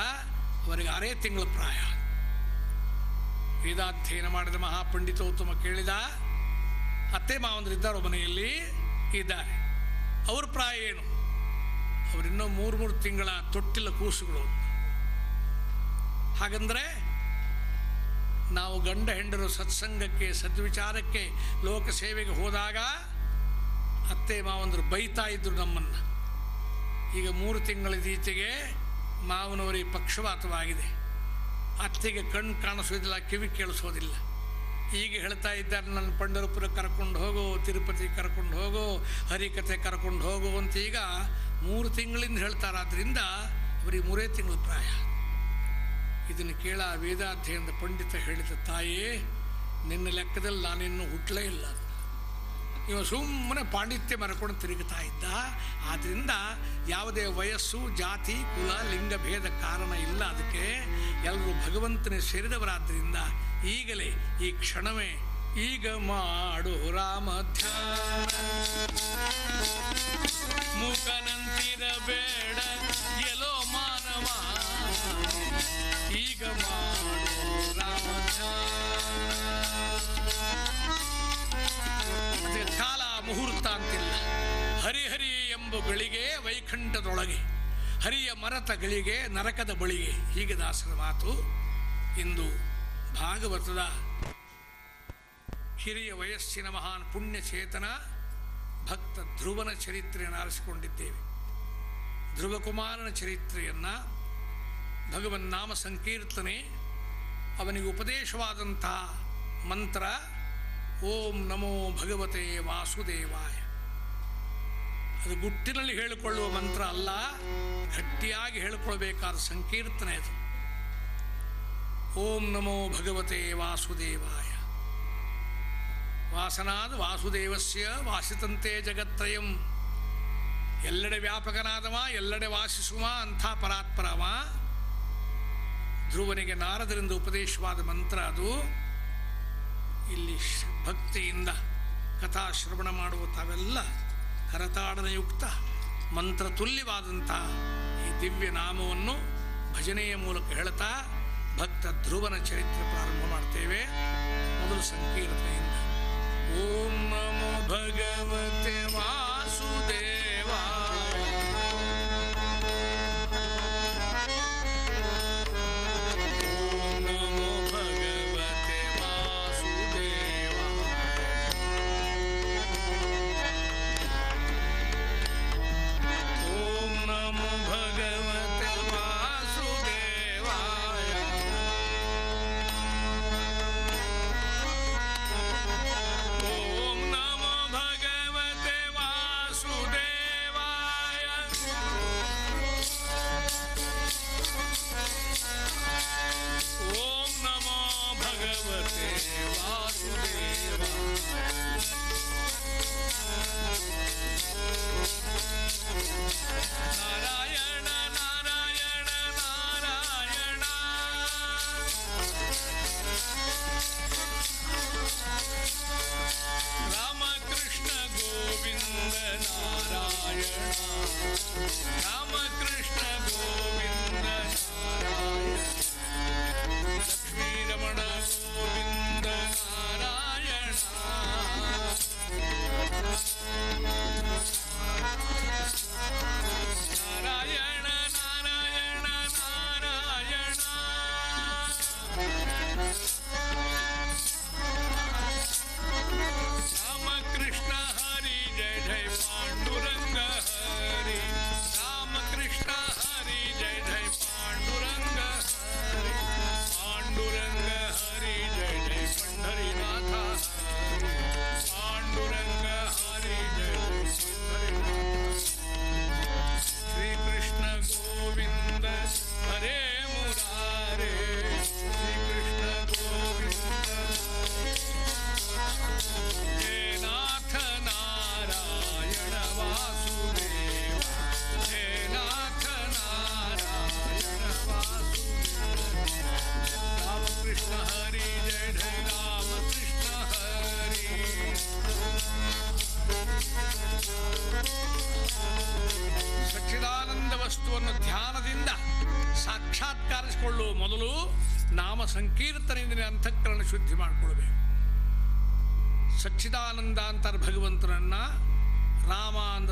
ಅವರಿಗೆ ಆರೇ ತಿಂಗಳ ಪ್ರಾಯ. ವೇದಾಧ್ಯಯನ ಮಾಡಿದ ಮಹಾಪಂಡಿತೋತ್ತಮ ಕೇಳಿದ, ಅತ್ತೆ ಮಾವಂದ್ರಿದ್ದಾರೆ ಮನೆಯಲ್ಲಿ? ಇದ್ದಾರೆ ಅವ್ರ ಪ್ರಾಯ ಏನು? ಅವರಿನ್ನೂ ಮೂರು ಮೂರು ತಿಂಗಳ ತೊಟ್ಟಿಲ್ಲ ಕೂಸುಗಳು ಹಾಗಂದ್ರೆ ನಾವು ಗಂಡ ಹೆಂಡರು ಸತ್ಸಂಗಕ್ಕೆ, ಸದ್ವಿಚಾರಕ್ಕೆ, ಲೋಕ ಸೇವೆಗೆ ಹೋದಾಗ ಅತ್ತೆ, ಮಾವಂದರು ಬೈತಾ ಇದ್ರು ನಮ್ಮನ್ನು. ಈಗ ಮೂರು ತಿಂಗಳಿದೀಚೆಗೆ ಮಾವನವರಿಗೆ ಪಕ್ಷಪಾತವಾಗಿದೆ ಅತ್ತೆಗೆ ಕಣ್ಣು ಕಾಣಿಸೋದಿಲ್ಲ, ಕಿವಿ ಕೇಳಿಸೋದಿಲ್ಲ. ಈಗ ಹೇಳ್ತಾ ಇದ್ದಾರೆ ನನ್ನ ಪಂಡರಪುರ ಕರ್ಕೊಂಡು ಹೋಗೋ, ತಿರುಪತಿ ಕರ್ಕೊಂಡು ಹೋಗೋ ಹರಿಕತೆ ಕರ್ಕೊಂಡು ಹೋಗು ಅಂತ ಈಗ ಮೂರು ತಿಂಗಳಿಂದ ಹೇಳ್ತಾರಾದ್ರಿಂದ ಅವರಿಗೆ ಮೂರೇ ತಿಂಗಳು ಪ್ರಾಯ. ಇದನ್ನು ಕೇಳ ವೇದಾಧ್ಯಯನದ ಪಂಡಿತ ಹೇಳಿದ ತಾಯೇ, ನಿನ್ನ ಲೆಕ್ಕದಲ್ಲಿ ನಾನಿನ್ನೂ ಹುಟ್ಟಲೇ ಇಲ್ಲ. ಇವ ಸುಮ್ಮನೆ ಪಾಂಡಿತ್ಯ ಮರಕೊಂಡು ತಿರುಗುತ್ತಾ ಇದ್ದ. ಆದ್ದರಿಂದ ಯಾವುದೇ ವಯಸ್ಸು, ಜಾತಿ, ಕುಲ, ಲಿಂಗ ಭೇದ ಕಾರಣ ಇಲ್ಲ. ಅದಕ್ಕೆ ಎಲ್ಲರೂ ಭಗವಂತನೇ ಸೇರಿದವರಾದ್ದರಿಂದ ಈಗಲೇ ಈ ಕ್ಷಣವೇ ಈಗ ಮಾಡು ರಾಮ ಧ್ಯಾನ ಮೂಕನಂತಿರಬೇಡ ಎಲ್ಲೋ ಮಾನವ. ಈಗ ಮಾಡು ರಾಮ ಕಾಲ ಮುಹೂರ್ತ ಅಂತಿಲ್ಲ. ಹರಿಹರಿ ಎಂಬ ಗಳಿಗೆ ವೈಕುಂಠದೊಳಗೆ, ಹರಿಯ ಮರತ ಗಳಿಗೆ ನರಕದ ಬಳಿಗೆ ಹೀಗೆ ದಾಸರ ಮಾತು ಇಂದು ಭಾಗವತದ ಹಿರಿಯ ವಯಸ್ಸಿನ ಮಹಾನ್ ಪುಣ್ಯಚೇತನ ಭಕ್ತ ಧ್ರುವನ ಚರಿತ್ರೆಯನ್ನು ಆರಿಸಿಕೊಂಡಿದ್ದೇವೆ. ಧ್ರುವಕುಮಾರನ ಚರಿತ್ರೆಯನ್ನು ಭಗವನ್ ನಾಮ ಸಂಕೀರ್ತನೆ ಅವನಿಗೆ ಉಪದೇಶವಾದಂತಹ ಮಂತ್ರ, ಓಂ ನಮೋ ಭಗವತೆ ವಾಸುದೇವಾಯ. ಅದು ಗುಟ್ಟಿನಲ್ಲಿ ಹೇಳಿಕೊಳ್ಳುವ ಮಂತ್ರ ಅಲ್ಲ, ಗಟ್ಟಿಯಾಗಿ ಹೇಳಿಕೊಳ್ಬೇಕಾದ ಸಂಕೀರ್ತನೆ ಅದು. ಓಂ ನಮೋ ಭಗವತೆ ವಾಸುದೇವಾಯ. ವಾಸನಾದ ವಾಸುದೇವಸ್ಯ ವಾಸಿತಂತೆ ಜಗತ್ರಯಂ. ಎಲ್ಲೆಡೆ ವ್ಯಾಪಕನಾದವ, ಎಲ್ಲೆಡೆ ವಾಸಿಸುವ ಅಂಥ ಪರಾತ್ಪರವ. ಧ್ರುವನಿಗೆ ನಾರದರಿಂದ ಉಪದೇಶವಾದ ಮಂತ್ರ ಅದು. ಇಲ್ಲಿ ಭಕ್ತಿಯಿಂದ ಕಥಾಶ್ರವಣ ಮಾಡುವ ತಾವೆಲ್ಲ ಕರತಾಡನಯುಕ್ತ ಮಂತ್ರತುಲ್ಯವಾದಂಥ ಈ ದಿವ್ಯ ನಾಮವನ್ನು ಭಜನೆಯ ಮೂಲಕ ಹೇಳ್ತಾ ಭಕ್ತ ಧ್ರುವನ ಚರಿತ್ರೆ ಪ್ರಾರಂಭ ಮಾಡ್ತೇವೆ. ಮೊದಲು ಸಂಕೀರ್ತನೆಯಿಂದ ಓಂ ನಮೋ ಭಗವತೆ ವಾಸುದೇವಾ.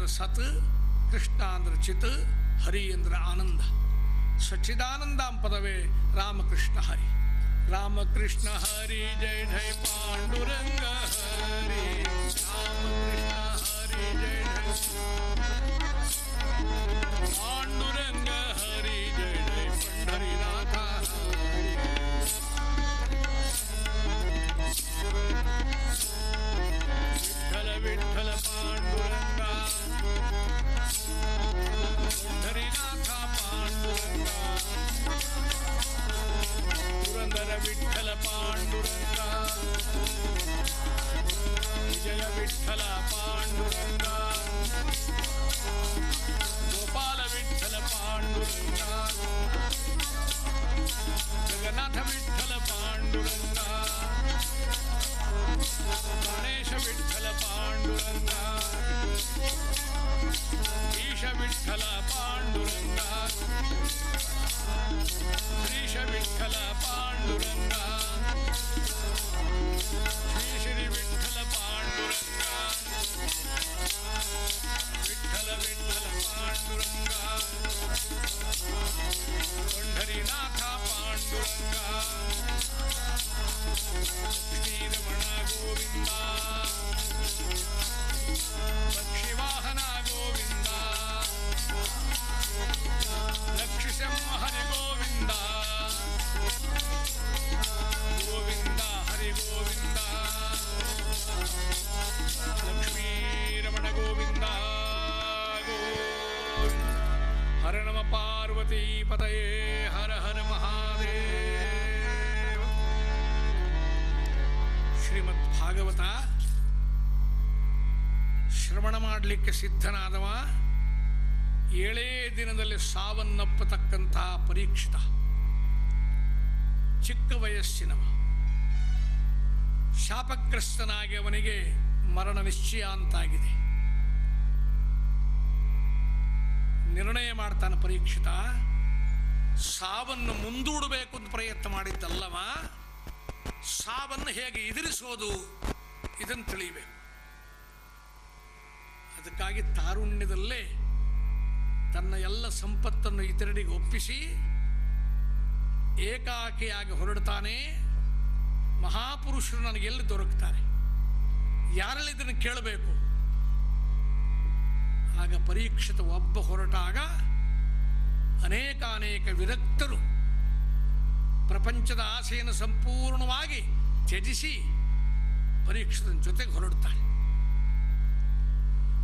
कृष्णेन्द्र सत कृष्णांध्र चित हरियंद्र आनंद। सचिदानंदाम पदवे रामकृष्ण हरि। रामकृष्ण हरि, जय जय पांडुरंग। ಸಿದ್ಧನಾದವ. ಏಳೇ ದಿನದಲ್ಲಿ ಸಾವನ್ನಪ್ಪತಕ್ಕಂತಹ ಪರೀಕ್ಷಿತ. ಚಿಕ್ಕ ವಯಸ್ಸಿನವ. ಶಾಪಗ್ರಸ್ತನಾಗಿ ಅವನಿಗೆ ಮರಣ ನಿಶ್ಚಯ ಅಂತಾಗಿದೆ. ನಿರ್ಣಯ ಮಾಡ್ತಾನೆ ಪರೀಕ್ಷಿತ. ಸಾವನ್ನು ಮುಂದೂಡಬೇಕು ಅಂತ ಪ್ರಯತ್ನ ಮಾಡಿದ್ದಲ್ಲವ. ಸಾವನ್ನು ಹೇಗೆ ಎದುರಿಸೋದು ಇದನ್ನು ತಿಳಿಯಬೇಕು. ಅದಕ್ಕಾಗಿ ತಾರುಣ್ಯದಲ್ಲೇ ತನ್ನ ಎಲ್ಲ ಸಂಪತ್ತನ್ನು ಇತರರಿಗೆ ಒಪ್ಪಿಸಿ ಏಕಾಕಿಯಾಗಿ ಹೊರಡ್ತಾನೆ. ಮಹಾಪುರುಷರು ನನಗೆ ಎಲ್ಲಿ ದೊರಕ್ತಾರೆ? ಯಾರಲ್ಲಿ ಇದನ್ನು ಕೇಳಬೇಕು? ಆಗ ಪರೀಕ್ಷಿತ ಒಬ್ಬ ಹೊರಟಾಗ ಅನೇಕ ಅನೇಕ ವಿರಕ್ತರು ಪ್ರಪಂಚದ ಆಸೆಯನ್ನು ಸಂಪೂರ್ಣವಾಗಿ ತ್ಯಜಿಸಿ ಪರೀಕ್ಷಿತನ ಜೊತೆಗೆ ಹೊರಡ್ತಾರೆ.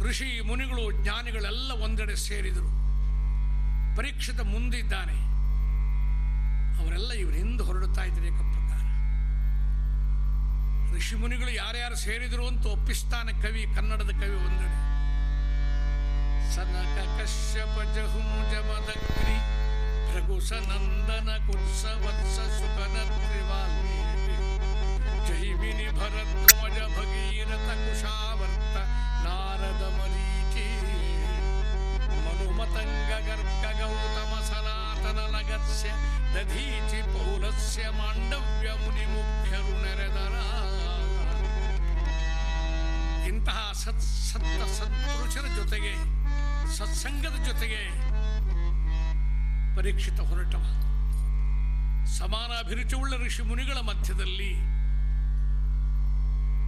ಋಷಿ ಮುನಿಗಳು ಜ್ಞಾನಿಗಳೆಲ್ಲ ಒಂದೆಡೆ ಸೇರಿದರು. ಪರೀಕ್ಷಿತ ಮುಂದಿದ್ದಾನೆ. ಅವರೆಲ್ಲ ಇವ್ರ ಹಿಂದೆ ಹೊರಡುತ್ತಾ ಇದ್ದಾರೆ ಪ್ರಕಾರ. ಋಷಿ ಮುನಿಗಳು ಯಾರ್ಯಾರು ಸೇರಿದರು ಅಂತ ಒಪ್ಪಿಸ್ತಾನೆ ಕವಿ, ಕನ್ನಡದ ಕವಿ ಒಂದೆಡೆ. ಸನಕ ಕಶ್ಯಪ ಜಹುಂಜ ರಘುಸ ನಂದನ ಕುರ್ಸ ವತ್ಸ ಸುಖನ ತ್ರಿವಾಲ್ಮೀಕಿ ಜೈವಿನಿ ಭರದ್ವಾಜ, ಭಗೀರಥ, ಕುಶಾವರ್ತ ನಾರದ ಮರೀಚಿ ಮನುಮತಂಗ ಗರ್ಗ ಗೌತಮ ಸನಾತನ ಲಗತ್ಸ ದಧೀಚಿ ಪೌಲಸ್ಯ ಮಾಂಡವ್ಯ ಮುನಿ ಮುಖ್ಯರು ನೆರೆದರ. ಇಂತಹ ಸತ್ ಸತ್ತ ಸತ್ಪುರುಷರ ಜೊತೆಗೆ, ಸತ್ಸಂಗದ ಜೊತೆಗೆ ಪರೀಕ್ಷಿತ ಹೊರಟವ. ಸಮಾನ ಅಭಿರುಚಿಯುಳ್ಳ ಋಷಿ ಮುನಿಗಳ ಮಧ್ಯದಲ್ಲಿ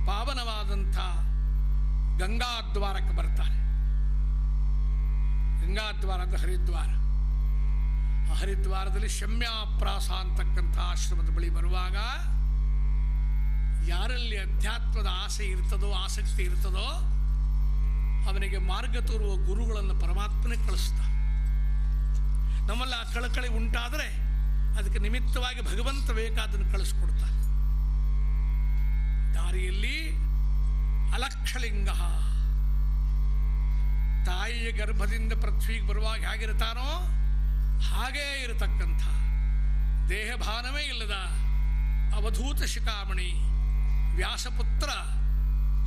ಪಾವನವಾದಂಥ ಗಂಗಾದ್ವಾರಕ್ಕೆ ಬರ್ತಾರೆ. ಗಂಗಾದ್ವಾರ ಅಂದ್ರೆ ಹರಿದ್ವಾರ. ಆ ಹರಿದ್ವಾರದಲ್ಲಿ ಶಮ್ಯಾಪ್ರಾಸ ಅಂತಕ್ಕಂಥ ಆಶ್ರಮದ ಬಳಿ ಬರುವಾಗ ಯಾರಲ್ಲಿ ಅಧ್ಯಾತ್ಮದ ಆಸೆ ಇರ್ತದೋ, ಆಸಕ್ತಿ ಇರ್ತದೋ, ಅವನಿಗೆ ಮಾರ್ಗ ತೋರುವ ಗುರುಗಳನ್ನು ಪರಮಾತ್ಮನೇ ಕಳಿಸ್ತಾನೆ. ನಮ್ಮಲ್ಲಿ ಆ ಕಳಕಳಿ ಉಂಟಾದರೆ ಅದಕ್ಕೆ ನಿಮಿತ್ತವಾಗಿ ಭಗವಂತ ಬೇಕಾದನ್ನು ಕಳಿಸ್ಕೊಡ್ತಾನೆ. ದಾರಿಯಲ್ಲಿ ಅಲಕ್ಷಲಿಂಗ. ತಾಯಿಯ ಗರ್ಭದಿಂದ ಪೃಥ್ವಿಗೆ ಬರುವಾಗ ಹೇಗಿರ್ತಾನೋ ಹಾಗೇ ಇರತಕ್ಕಂಥ. ದೇಹಭಾನವೇ ಇಲ್ಲದ ಅವಧೂತ ಶಿಖಾಮಣಿ ವ್ಯಾಸಪುತ್ರ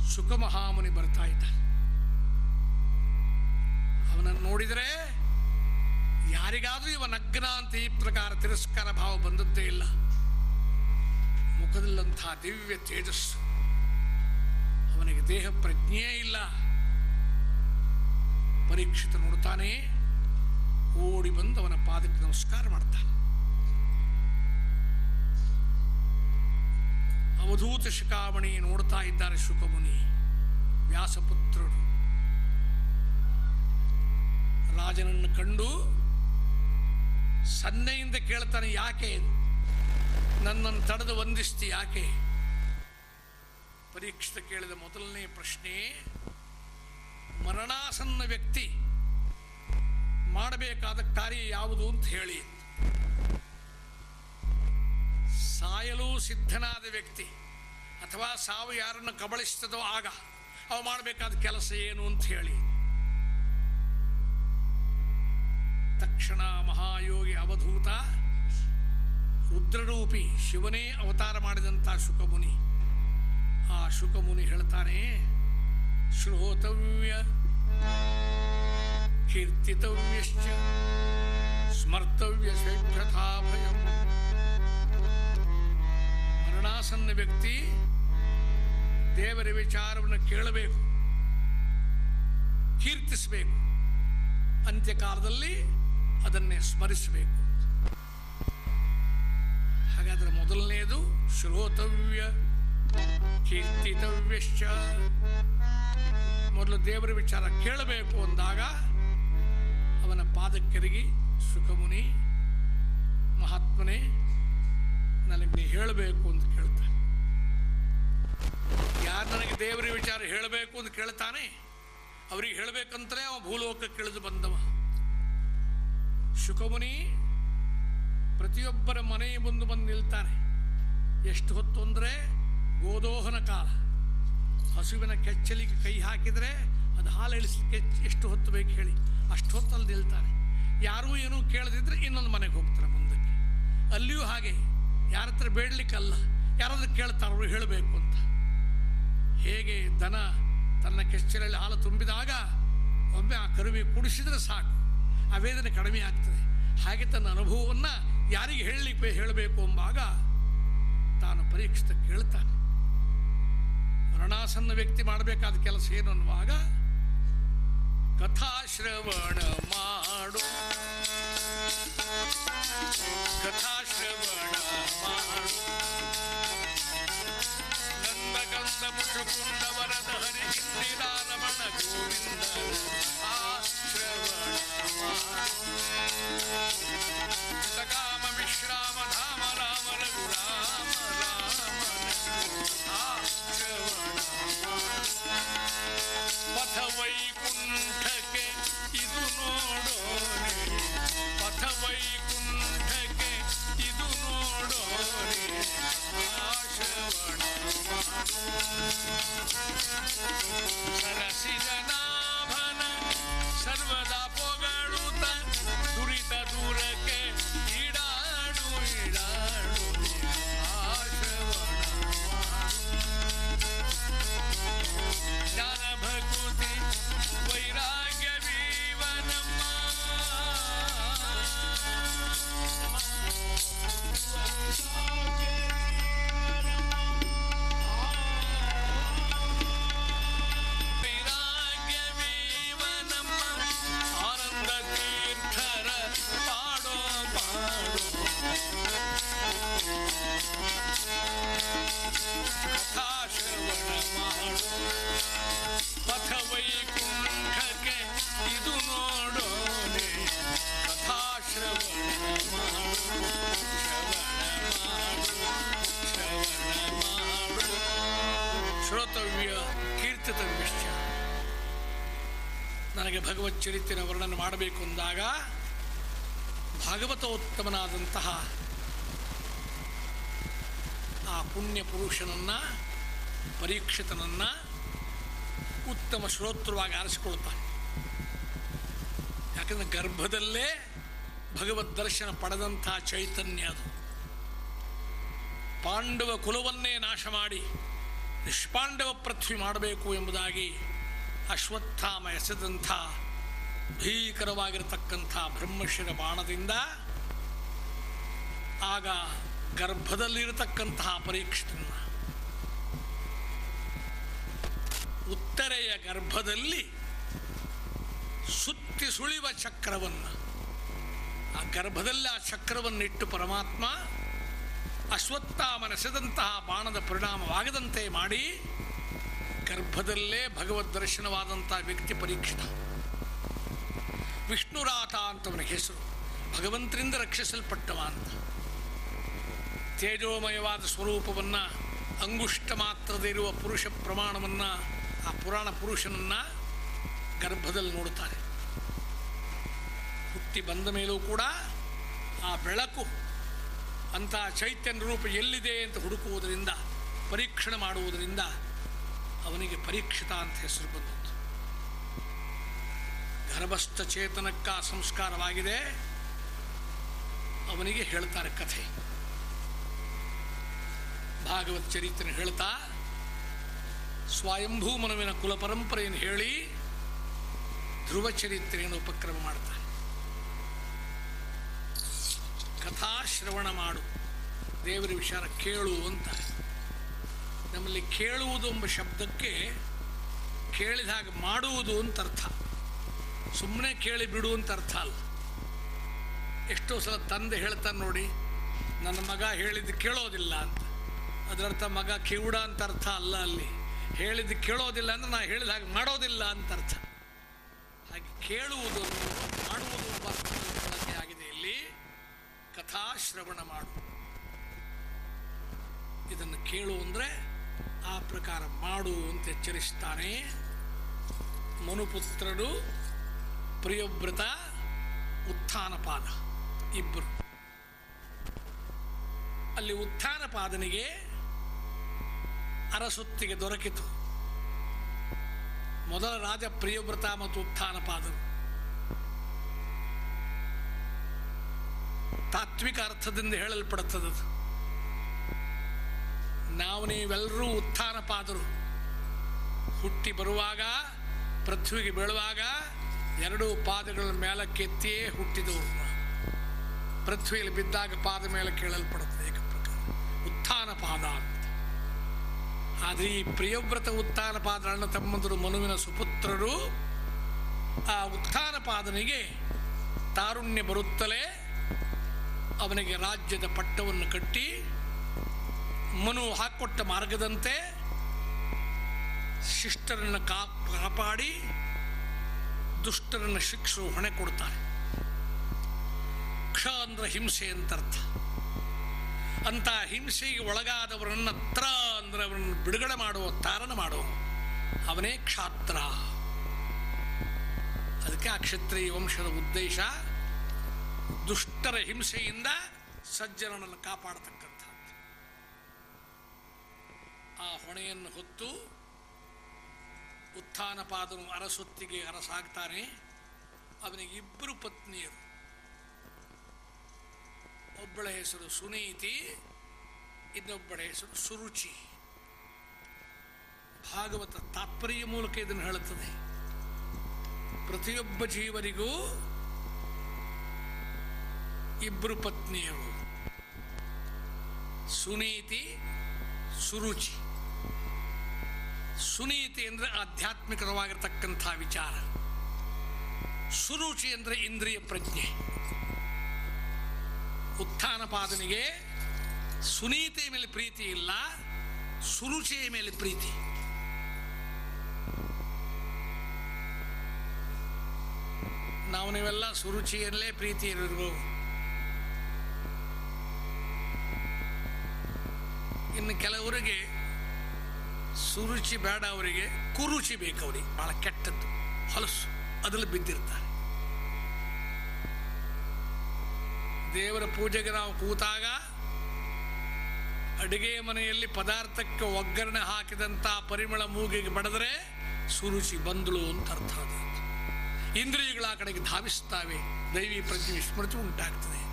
ಸುಖಮಹಾಮುನಿ ಬರ್ತಾ ಇದ್ದ. ಅವನನ್ನು ನೋಡಿದರೆ ಯಾರಿಗಾದರೂ ಇವ ನಗ್ನ ಅಂತ ಈ ಪ್ರಕಾರ ತಿರಸ್ಕಾರ ಭಾವ ಬಂದದ್ದೇ ಇಲ್ಲ. ಮುಖದಲ್ಲಂಥ ದಿವ್ಯ ತೇಜಸ್ಸು. ಅವನಿಗೆ ದೇಹ ಪ್ರಜ್ಞೆಯೇ ಇಲ್ಲ. ಪರೀಕ್ಷಿತ ನೋಡ್ತಾನೆ, ಓಡಿ ಬಂದು ಅವನ ಪಾದಕ್ಕೆ ನಮಸ್ಕಾರ ಮಾಡ್ತಾನೆ. ಅವಧೂತ ಶಿಖಾಮಣಿ ನೋಡ್ತಾ ಇದ್ದಾರೆ ಶುಕಮುನಿ, ವ್ಯಾಸಪುತ್ರರು. ರಾಜನನ್ನು ಕಂಡು ಸನ್ನೆಯಿಂದ ಕೇಳ್ತಾನೆ, ಯಾಕೆ ನನ್ನನ್ನು ತಡೆದು ವಂದಿಸ್ತಿ, ಯಾಕೆ? ಪರೀಕ್ಷಿತ ಕೇಳಿದ ಮೊದಲನೇ ಪ್ರಶ್ನೆ, ಮರಣಾಸನ್ನ ವ್ಯಕ್ತಿ ಮಾಡಬೇಕಾದ ಕಾರ್ಯ ಯಾವುದು ಅಂತ ಹೇಳಿ. ಸಾಯಲು ಸಿದ್ಧನಾದ ವ್ಯಕ್ತಿ ಅಥವಾ ಸಾವು ಯಾರನ್ನು ಕಬಳಿಸ್ತದೋ ಆಗ ಅವು ಮಾಡಬೇಕಾದ ಕೆಲಸ ಏನು ಅಂತ ಹೇಳಿ. ತಕ್ಷಣ ಮಹಾಯೋಗಿ ಅವಧೂತ ರುದ್ರರೂಪಿ ಶಿವನೇ ಅವತಾರ ಮಾಡಿದಂಥ ಶುಕಮುನಿ. ಆ ಶುಕಮುನಿ ಹೇಳ್ತಾನೆ, ಶ್ರೋತವ್ಯ ಕೀರ್ತಿತವ್ಯಶ್ಚ ಸ್ಮರ್ತವ್ಯ ಶ್ರೇಷ್ಠಾಭಯ ಮರಣಾಸನ್ನ ವ್ಯಕ್ತಿ ದೇವರ ವಿಚಾರವನ್ನು ಕೇಳಬೇಕು, ಕೀರ್ತಿಸಬೇಕು, ಅಂತ್ಯಕಾಲದಲ್ಲಿ ಅದನ್ನೇ ಸ್ಮರಿಸಬೇಕು. ಹಾಗಾದ್ರೆ ಮೊದಲನೆಯದು ಶ್ರೋತವ್ಯ ಕೀರ್ತಿತವ್ಯಶ್ಚ ಮೊದಲು ದೇವರ ವಿಚಾರ ಕೇಳಬೇಕು ಅಂದಾಗ ಅವನ ಪಾದಕ್ಕೆರಗಿ, ಸುಖಮುನಿ, ಮಹಾತ್ಮನೇ, ನನಗೆ ಹೇಳಬೇಕು ಅಂತ ಕೇಳ್ತಾನೆ. ಯಾರು ನನಗೆ ದೇವರ ವಿಚಾರ ಹೇಳಬೇಕು ಅಂತ ಕೇಳ್ತಾನೆ? ಅವರಿಗೆ ಹೇಳಬೇಕಂತಲೇ ಅವ ಭೂಲೋಕಕ್ಕೆ ಇಳಿದು ಬಂದವ. ಶುಕಮುನಿ ಪ್ರತಿಯೊಬ್ಬರ ಮನೆಯ ಮುಂದೆ ಬಂದು ನಿಲ್ತಾನೆ. ಎಷ್ಟು ಹೊತ್ತು ಅಂದರೆ ಗೋದೋಹನ ಕಾಲ. ಹಸುವಿನ ಕೆಚ್ಚಲಿಗೆ ಕೈ ಹಾಕಿದರೆ ಅದು ಹಾಲು ಇಳಿಸಲಿಕ್ಕೆ ಎಷ್ಟು ಹೊತ್ತು ಬೇಕು ಹೇಳಿ. ಅಷ್ಟು ಹೊತ್ತಲ್ಲಿ ನಿಲ್ತಾರೆ. ಯಾರೂ ಏನೂ ಕೇಳದಿದ್ರೆ ಇನ್ನೊಂದು ಮನೆಗೆ ಹೋಗ್ತಾರೆ ಮುಂದಕ್ಕೆ. ಅಲ್ಲಿಯೂ ಹಾಗೆ. ಯಾರ ಹತ್ರ ಬೇಡಲಿಕ್ಕಲ್ಲ. ಯಾರಾದರೂ ಕೇಳ್ತಾರೆ ಅವರು ಹೇಳಬೇಕು ಅಂತ. ಹೇಗೆ ದನ ತನ್ನ ಕೆಚ್ಚಲಲ್ಲಿ ಹಾಲು ತುಂಬಿದಾಗ ಒಮ್ಮೆ ಆ ಕರುವಿ ಕುಡಿಸಿದರೆ ಸಾಕು. ಆ ವೇದನೆ ಕಡಿಮೆ ಆಗ್ತದೆ. ಹಾಗೆ ತನ್ನ ಅನುಭವವನ್ನು ಯಾರಿಗೆ ಹೇಳಲಿಕ್ಕೆ ಹೇಳಬೇಕು ಎಂಬಾಗ ತಾನು ಪರೀಕ್ಷಿತ ಕೇಳ್ತಾನೆ. ಮರಣಾಸನ್ನ ವ್ಯಕ್ತಿ ಮಾಡಬೇಕಾದ ಕೆಲಸ ಏನು ಅನ್ನುವಾಗ ಕಥಾಶ್ರವಣ ಮಾಡು. ಕಥಾಶ್ರವಣ ಮಾಡು. ನಂದ ಗಂಧ ಚರಿತ್ರೆಯ ವರ್ಣನೆ ಮಾಡಬೇಕು ಅಂದಾಗ ಭಾಗವತೋತ್ತಮನಾದಂತಹ ಆ ಪುಣ್ಯ ಪುರುಷನನ್ನ, ಪರೀಕ್ಷಿತನನ್ನ ಉತ್ತಮ ಶ್ರೋತೃವಾಗಿ ಆರಿಸಿಕೊಳ್ತಾನೆ ಯಾಕಂದ್ರೆ ಗರ್ಭದಲ್ಲೇ ಭಗವದ್ ದರ್ಶನ ಪಡೆದಂತಹ ಚೈತನ್ಯ ಅದು. ಪಾಂಡವ ಕುಲವನ್ನೇ ನಾಶ ಮಾಡಿ ನಿಷ್ಪಾಂಡವ ಪೃಥ್ವಿ ಮಾಡಬೇಕು ಎಂಬುದಾಗಿ ಅಶ್ವತ್ಥಾಮ ಎಸೆದಂಥ ಭೀಕರವಾಗಿರತಕ್ಕಂಥ ಬ್ರಹ್ಮಶಿರ ಬಾಣದಿಂದ ಆಗ ಗರ್ಭದಲ್ಲಿರತಕ್ಕಂತಹ ಪರೀಕ್ಷಿತನ ಉತ್ತರೆಯ ಗರ್ಭದಲ್ಲಿ ಸುತ್ತಿ ಸುಳಿವ ಚಕ್ರವನ್ನು, ಆ ಗರ್ಭದಲ್ಲಿ ಆ ಚಕ್ರವನ್ನಿಟ್ಟು ಪರಮಾತ್ಮ ಅಶ್ವತ್ಥಾಮನೆಸೆದಂತಹ ಬಾಣದ ಪರಿಣಾಮವಾಗದಂತೆ ಮಾಡಿ ಗರ್ಭದಲ್ಲೇ ಭಗವದ್ ದರ್ಶನವಾದಂಥ ವ್ಯಕ್ತಿ ಪರೀಕ್ಷಿತ. ವಿಷ್ಣುರಾಥ ಅಂತವನ ಹೆಸರು. ಭಗವಂತರಿಂದ ರಕ್ಷಿಸಲ್ಪಟ್ಟವ ಅಂತ ತೇಜೋಮಯವಾದ ಸ್ವರೂಪವನ್ನು, ಅಂಗುಷ್ಟ ಮಾತ್ರದಿರುವ ಪುರುಷ ಪ್ರಮಾಣವನ್ನು ಆ ಪುರಾಣ ಪುರುಷನನ್ನು ಗರ್ಭದಲ್ಲಿ ನೋಡುತ್ತಾರೆ. ಹುಟ್ಟಿ ಬಂದ ಮೇಲೂ ಕೂಡ ಆ ಬೆಳಕು ಅಂಥ ಚೈತನ್ಯ ರೂಪ ಎಲ್ಲಿದೆ ಅಂತ ಹುಡುಕುವುದರಿಂದ, ಪರೀಕ್ಷಣೆ ಮಾಡುವುದರಿಂದ ಅವನಿಗೆ ಪರೀಕ್ಷಿತ ಅಂತ ಹೆಸರು ಬಂದದ್ದು ಗರ್ಭಸ್ಥ ಚೇತನಕ್ಕ ಸಂಸ್ಕಾರವಾಗಿದೆ. ಅವನಿಗೆ ಹೇಳ್ತಾರೆ ಕಥೆ. ಭಾಗವತ್ ಚರಿತ್ರೆ ಹೇಳ್ತಾ, ಸ್ವಯಂಭೂ ಮನವಿನ ಕುಲ ಪರಂಪರೆಯನ್ನು ಹೇಳಿ, ಧ್ರುವ ಚರಿತ್ರೆಯನ್ನು ಉಪಕ್ರಮ ಮಾಡ್ತಾರೆ ಕಥಾಶ್ರವಣ ಮಾಡು, ದೇವರ ವಿಚಾರ ಕೇಳು ಅಂತ. ನಮ್ಮಲ್ಲಿ ಕೇಳುವುದು ಎಂಬ ಶಬ್ದಕ್ಕೆ ಕೇಳಿದ ಹಾಗೆ ಮಾಡುವುದು ಅಂತ ಅರ್ಥ. ಸುಮ್ಮನೆ ಕೇಳಿ ಬಿಡು ಅಂತ ಅರ್ಥ ಅಲ್ಲ. ಎಷ್ಟೋ ಸಲ ತಂದೆ ಹೇಳ್ತಾನೆ ನೋಡಿ, ನನ್ನ ಮಗ ಹೇಳಿದ್ದು ಕೇಳೋದಿಲ್ಲ ಅಂತ. ಅದರರ್ಥ ಮಗ ಕಿವುಡ ಅಂತ ಅರ್ಥ ಅಲ್ಲ ಅಲ್ಲಿ. ಹೇಳಿದ್ದು ಕೇಳೋದಿಲ್ಲ ಅಂದ್ರೆ ನಾ ಹೇಳಿದ ಹಾಗೆ ಮಾಡೋದಿಲ್ಲ ಅಂತ ಅರ್ಥ. ಹಾಗೆ ಕೇಳುವುದು ಮಾಡುವುದು ಆಗಿದೆ ಇಲ್ಲಿ. ಕಥಾಶ್ರವಣ ಮಾಡು. ಇದನ್ನು ಕೇಳು ಅಂದರೆ ಆ ಪ್ರಕಾರ ಮಾಡು ಅಂತ ಎಚ್ಚರಿಸ್ತಾನೆ ಮನುಪುತ್ರರು ಪ್ರಿಯವ್ರತ, ಉತ್ಥಾನಪಾದ ಇಬ್ಬರು ಅಲ್ಲಿ ಉತ್ಥಾನಪಾದನಿಗೆ ಅರಸೊತ್ತಿಗೆ ದೊರಕಿತು. ಮೊದಲ ರಾಜ ಪ್ರಿಯವ್ರತ ಮತ್ತು ಉತ್ಥಾನಪಾದರು. ತಾತ್ವಿಕ ಅರ್ಥದಿಂದ ಹೇಳಲ್ಪಡುತ್ತದೆ ನಾವು ನೀವೆಲ್ಲರೂ ಉತ್ಥಾನಪಾದರು. ಹುಟ್ಟಿ ಬರುವಾಗ, ಪೃಥ್ವಿಗೆ ಬೀಳುವಾಗ ಎರಡೂ ಪಾದಗಳ ಮೇಲಕ್ಕೆತ್ತಿಯೇ ಹುಟ್ಟಿದವರು. ಪೃಥ್ವಿಯಲ್ಲಿ ಬಿದ್ದಾಗ ಪಾದ ಮೇಲೆ ಕೇಳಲ್ಪಡುತ್ತದೆ ಏಕ ಪ್ರಕಾರ ಉತ್ಥಾನ ಪಾದ ಅಂತ ಆದರೆ ಈ ಪ್ರಿಯವ್ರತ ಉತ್ಥಾನ ಪಾದ ಅಣ್ಣ ತಮ್ಮಂದರು ಮನುವಿನ ಸುಪುತ್ರರು ಆ ಉತ್ಥಾನ ಪಾದನಿಗೆ ತಾರುಣ್ಯ ಬರುತ್ತಲೇ ಅವನಿಗೆ ರಾಜ್ಯದ ಪಟ್ಟವನ್ನು ಕಟ್ಟಿ ಮನು ಹಾಕೊಟ್ಟ ಮಾರ್ಗದಂತೆ ಶಿಷ್ಟರನ್ನು ಕಾಪಾಡಿ ದುಷ್ಟರನ್ನು ಶಿಕ್ಷರು ಹೊಣೆ ಕೊಡ್ತಾರೆ. ಕ್ಷ ಅಂದ್ರೆ ಹಿಂಸೆ ಅಂತ ಅರ್ಥ. ಅಂತ ಹಿಂಸೆಗೆ ಒಳಗಾದವರನ್ನ ತ್ರ ಅಂದ್ರೆ ಅವರನ್ನು ಬಿಡುಗಡೆ ಮಾಡುವ ತಾರಣ ಮಾಡುವ ಅವನೇ ಕ್ಷಾತ್ರ. ಅದಕ್ಕೆ ಆ ಕ್ಷತ್ರಿಯ ವಂಶದ ಉದ್ದೇಶ ದುಷ್ಟರ ಹಿಂಸೆಯಿಂದ ಸಜ್ಜನರನ್ನು ಕಾಪಾಡತಕ್ಕಂಥ ಆ ಹೊಣೆಯನ್ನು ಹೊತ್ತು ಉತ್ಥಾನಪಾದನು ಅರಸೊತ್ತಿಗೆ ಅರಸಾಗ್ತಾನೆ. ಅವನಿಗೆ ಇಬ್ಬರು ಪತ್ನಿಯರು. ಒಬ್ಬಳ ಹೆಸರು ಸುನೀತಿ, ಇನ್ನೊಬ್ಬಳ ಹೆಸರು ಸುರುಚಿ. ಭಾಗವತ ತಾತ್ಪರ್ಯ ಮೂಲಕ ಇದನ್ನು ಹೇಳುತ್ತದೆ. ಪ್ರತಿಯೊಬ್ಬ ಜೀವರಿಗೂ ಇಬ್ಬರು ಪತ್ನಿಯರು. ಸುನೀತಿ, ಸುರುಚಿ. ಸುನೀತಿ ಅಂದ್ರೆ ಆಧ್ಯಾತ್ಮಿಕವಾಗಿರ್ತಕ್ಕಂಥ ವಿಚಾರ. ಸುರುಚಿ ಅಂದ್ರೆ ಇಂದ್ರಿಯ ಪ್ರಜ್ಞೆ. ಉತ್ಥಾನಪಾದನಿಗೆ ಸುನೀತಿಯ ಮೇಲೆ ಪ್ರೀತಿ ಇಲ್ಲ, ಸುರುಚಿಯ ಮೇಲೆ ಪ್ರೀತಿ. ನಾವು ನೀವೆಲ್ಲ ಸುರುಚಿಯಲ್ಲೇ ಪ್ರೀತಿ ಇರಬೇಕು ಇನ್ನು ಕೆಲವರಿಗೆ ಸುರುಚಿ ಬೇಡ ಅವರಿಗೆ, ಕುರುಚಿ ಬೇಕು ಅವರಿಗೆ. ಬಹಳ ಕೆಟ್ಟದ್ದು. ಹೊಲಸು. ಅದರಲ್ಲಿ ಬಿದ್ದಿರ್ತಾರೆ. ದೇವರ ಪೂಜೆಗೆ ನಾವು ಕೂತಾಗ ಅಡಿಗೆ ಮನೆಯಲ್ಲಿ ಪದಾರ್ಥಕ್ಕೆ ಒಗ್ಗರಣೆ ಹಾಕಿದಂಥ ಪರಿಮಳ ಮೂಗಿಗೆ ಬಡದರೆ ಸುರುಚಿ ಬಂದಳು ಅಂತ ಅರ್ಥ ಅದು ಇಂದ್ರಿಯಗಳ ಕಡೆಗೆ ಧಾವಿಸ್ತಾವೆ. ದೈವಿ ಪ್ರತಿ ವಿಸ್ಮೃತಿ ಉಂಟಾಗ್ತದೆ.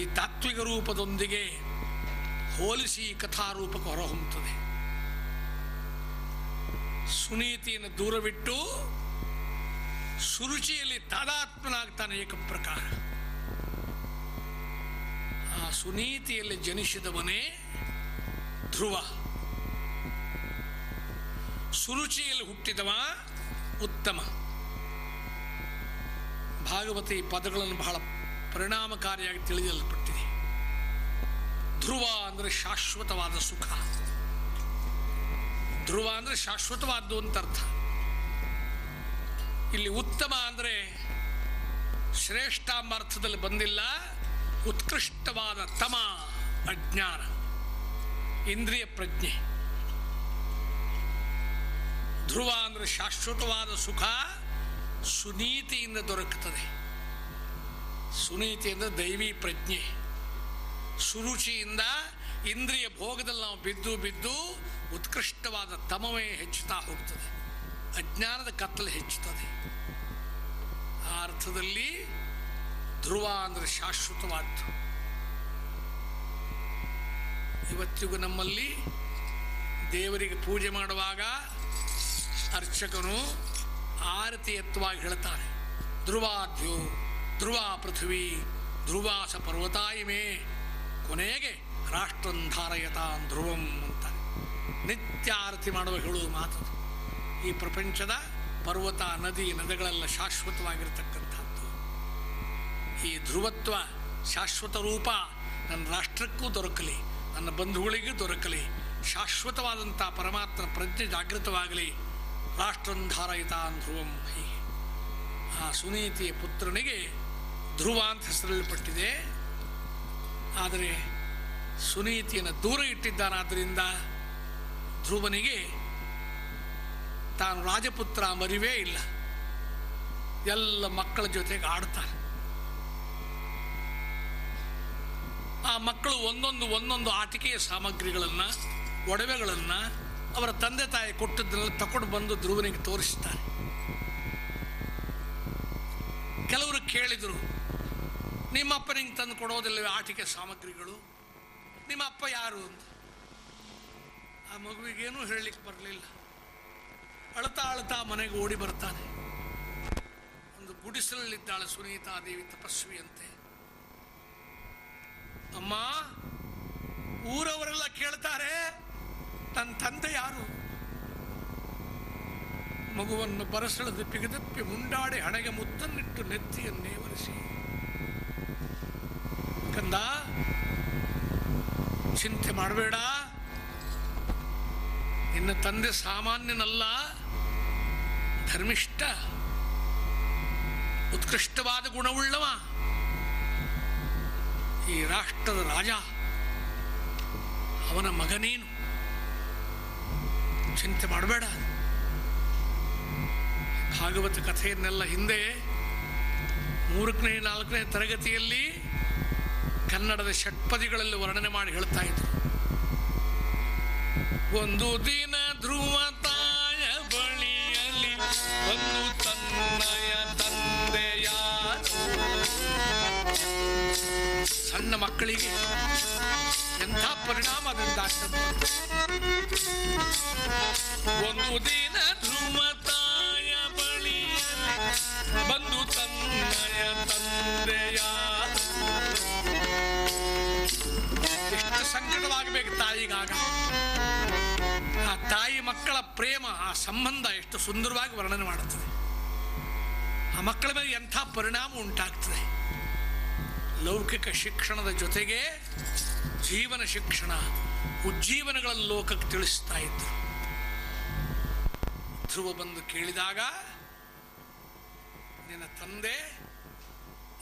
ಈ ತಾತ್ವಿಕ ರೂಪದೊಂದಿಗೆ ಹೋಲಿಸಿ ಕಥಾರೂಪಕ್ಕೆ ಹೊರಹೊಮ್ಮುತ್ತದೆ. ಸುನೀತಿಯನ್ನು ದೂರವಿಟ್ಟು ಸುರುಚಿಯಲ್ಲಿ ತಾದಾತ್ಮನಾಗ್ತಾನೆ ಏಕ ಪ್ರಕಾರ. ಆ ಸುನೀತಿಯಲ್ಲಿ ಜನಿಸಿದವನೇ ಧ್ರುವ. ಸುರುಚಿಯಲ್ಲಿ ಹುಟ್ಟಿದವ ಉತ್ತಮ. ಭಾಗವತಿ ಪದಗಳನ್ನು ಬಹಳ ಪರಿಣಾಮಕಾರಿಯಾಗಿ ತಿಳಿಯಲ್ಪಟ್ಟಿದೆ. ಧ್ರುವ ಅಂದರೆ ಶಾಶ್ವತವಾದ ಸುಖ. ಧ್ರುವ ಅಂದರೆ ಶಾಶ್ವತವಾದ್ದು ಅಂತ ಅರ್ಥ. ಇಲ್ಲಿ ಉತ್ತಮ ಅಂದರೆ ಶ್ರೇಷ್ಠ ಎಂಬ ಅರ್ಥದಲ್ಲಿ ಬಂದಿಲ್ಲ, ಉತ್ಕೃಷ್ಟವಾದ ತಮ ಅಜ್ಞಾನ, ಇಂದ್ರಿಯ ಪ್ರಜ್ಞೆ. ಧ್ರುವ ಅಂದರೆ ಶಾಶ್ವತವಾದ ಸುಖ, ಸುನೀತಿಯಿಂದ ದೊರಕುತ್ತದೆ. ಸುನೀತಿ ಅಂದರೆ ದೈವಿ ಪ್ರಜ್ಞೆ. ಸುರುಚಿಯಿಂದ ಇಂದ್ರಿಯ ಭೋಗದಲ್ಲಿ ನಾವು ಬಿದ್ದು ಬಿದ್ದು ಉತ್ಕೃಷ್ಟವಾದ ತಮವೇ ಹೆಚ್ಚುತ್ತಾ ಹೋಗ್ತದೆ. ಅಜ್ಞಾನದ ಕತ್ತಲು ಹೆಚ್ಚುತ್ತದೆ. ಆ ಅರ್ಥದಲ್ಲಿ ಧ್ರುವ ಅಂದರೆ ಶಾಶ್ವತವಾದ್ದು. ಇವತ್ತಿಗೂ ನಮ್ಮಲ್ಲಿ ದೇವರಿಗೆ ಪೂಜೆ ಮಾಡುವಾಗ ಅರ್ಚಕನು ಆರತಿ ಎತ್ತವಾಗಿ ಹೇಳ್ತಾನೆ ಧ್ರುವಾದ್ಯು, ಧ್ರುವ ಪೃಥ್ವಿ, ಧ್ರುವಾಸ ಪರ್ವತಾಯಿಮೆ ಕೊನೆಗೆ ರಾಷ್ಟ್ರಂಧಾರಯತಾನ್ ಧ್ರುವಂ ಅಂತಾರೆ ನಿತ್ಯ ಆರತಿ ಮಾಡುವ ಹೇಳುವ ಮಾತು ಈ ಪ್ರಪಂಚದ ಪರ್ವತ, ನದಿ, ನದಿಗಳೆಲ್ಲ ಶಾಶ್ವತವಾಗಿರ್ತಕ್ಕಂಥದ್ದು. ಈ ಧ್ರುವತ್ವ ಶಾಶ್ವತ ರೂಪ ನನ್ನ ರಾಷ್ಟ್ರಕ್ಕೂ ದೊರಕಲಿ, ನನ್ನ ಬಂಧುಗಳಿಗೂ ದೊರಕಲಿ, ಶಾಶ್ವತವಾದಂಥ ಪರಮಾತ್ಮ ಪ್ರಜ್ಞೆ ಜಾಗೃತವಾಗಲಿ ರಾಷ್ಟ್ರಂಧಾರಯಿತಾನ್ ಧ್ರುವಂ ಹೀಗೆ. ಆ ಸುನೀತಿಯ ಪುತ್ರನಿಗೆ ಧ್ರುವ ಅಂತ ಹೆಸರಲ್ಪಟ್ಟಿದೆ ಆದರೆ ಸುನೀತಿಯನ್ನು ದೂರ ಇಟ್ಟಿದ್ದಾನಾದ್ದರಿಂದ ಧ್ರುವನಿಗೆ ತಾನು ರಾಜಪುತ್ರ ಮರಿವೇ ಇಲ್ಲ. ಎಲ್ಲ ಮಕ್ಕಳ ಜೊತೆಗೆ ಆಡ್ತಾನೆ. ಆ ಮಕ್ಕಳು ಒಂದೊಂದು ಒಂದೊಂದು ಆಟಿಕೆಯ ಸಾಮಗ್ರಿಗಳನ್ನು, ಒಡವೆಗಳನ್ನು ಅವರ ತಂದೆ ತಾಯಿ ಕೊಟ್ಟದ್ದನ್ನೆಲ್ಲ ತಕೊಂಡು ಬಂದು ಧ್ರುವನಿಗೆ ತೋರಿಸ್ತಾರೆ. ಕೆಲವರು ಕೇಳಿದರು ನಿಮ್ಮಪ್ಪ ನಿಂಗೆ ತಂದು ಕೊಡೋದಿಲ್ಲವೇ ಆಟಿಕೆ ಸಾಮಗ್ರಿಗಳು. ನಿಮ್ಮ ಅಪ್ಪ ಯಾರು ಅಂತ? ಆ ಮಗುವಿಗೇನೂ ಹೇಳಲಿಕ್ಕೆ ಬರಲಿಲ್ಲ. ಅಳ್ತಾ ಅಳ್ತಾ ಮನೆಗೆ ಓಡಿ ಬರ್ತಾನೆ. ಒಂದು ಗುಡಿಸಲಲ್ಲಿದ್ದಾಳೆ ಸುನೀತಾ ದೇವಿ ತಪಸ್ವಿಯಂತೆ. ಅಮ್ಮ, ಊರವರೆಲ್ಲ ಕೇಳ್ತಾರೆ ನನ್ನ ತಂದೆ ಯಾರು? ಮಗುವನ್ನು ಬರಸಳದಿಪ್ಪಿಗೆ ದಪ್ಪಿ ಮುಂಡಾಡಿ ಹಣೆಗೆ ಮುತ್ತನ್ನಿಟ್ಟು ನೆತ್ತಿಯನ್ನೇ ಒರೆಸಿ. ಕಂದ ಚಿಂತೆ ಮಾಡಬೇಡ. ನಿನ್ನ ತಂದೆ ಸಾಮಾನ್ಯನಲ್ಲ. ಧರ್ಮಿಷ್ಠ. ಉತ್ಕೃಷ್ಟವಾದ ಗುಣವುಳ್ಳವ. ಈ ರಾಷ್ಟ್ರದ ರಾಜ. ಅವನ ಮಗನೇನು? ಚಿಂತೆ ಮಾಡಬೇಡ. ಭಾಗವತ ಕಥೆಯನ್ನೆಲ್ಲ ಹಿಂದೆ ಮೂರನೇ ನಾಲ್ಕನೇ ತರಗತಿಯಲ್ಲಿ ಕನ್ನಡದ ಷಟ್ಪದಿಗಳಲ್ಲಿ ವರ್ಣನೆ ಮಾಡಿ ಹೇಳ್ತಾ ಇದ್ರು. ಒಂದು ದಿನ ಧ್ರುವ ತಾಯ ಬಳಿಯಲ್ಲಿ ಒಂದು ತನ್ನಯ ತಂದೆಯ ಸಣ್ಣ ಮಕ್ಕಳಿಗೆ ಎಂಥ ಪರಿಣಾಮ ಅದರಿಂದಾಗ್ತದೆ ಒಂದು ದಿನ ಆ ಸಂಬಂಧ ಎಷ್ಟು ಸುಂದರವಾಗಿ ವರ್ಣನೆ ಮಾಡುತ್ತದೆ. ಆ ಮಕ್ಕಳ ಮೇಲೆ ಎಂಥ ಪರಿಣಾಮ ಉಂಟಾಗ್ತದೆ. ಲೌಕಿಕ ಶಿಕ್ಷಣದ ಜೊತೆಗೆ ಜೀವನ ಶಿಕ್ಷಣ ಉಜ್ಜೀವನಗಳ ಲೋಕಕ್ಕೆ ತಿಳಿಸ್ತಾ ಇದ್ದರು. ಧ್ರುವ ಬಂದು ಕೇಳಿದಾಗ, ನಿನ್ನ ತಂದೆ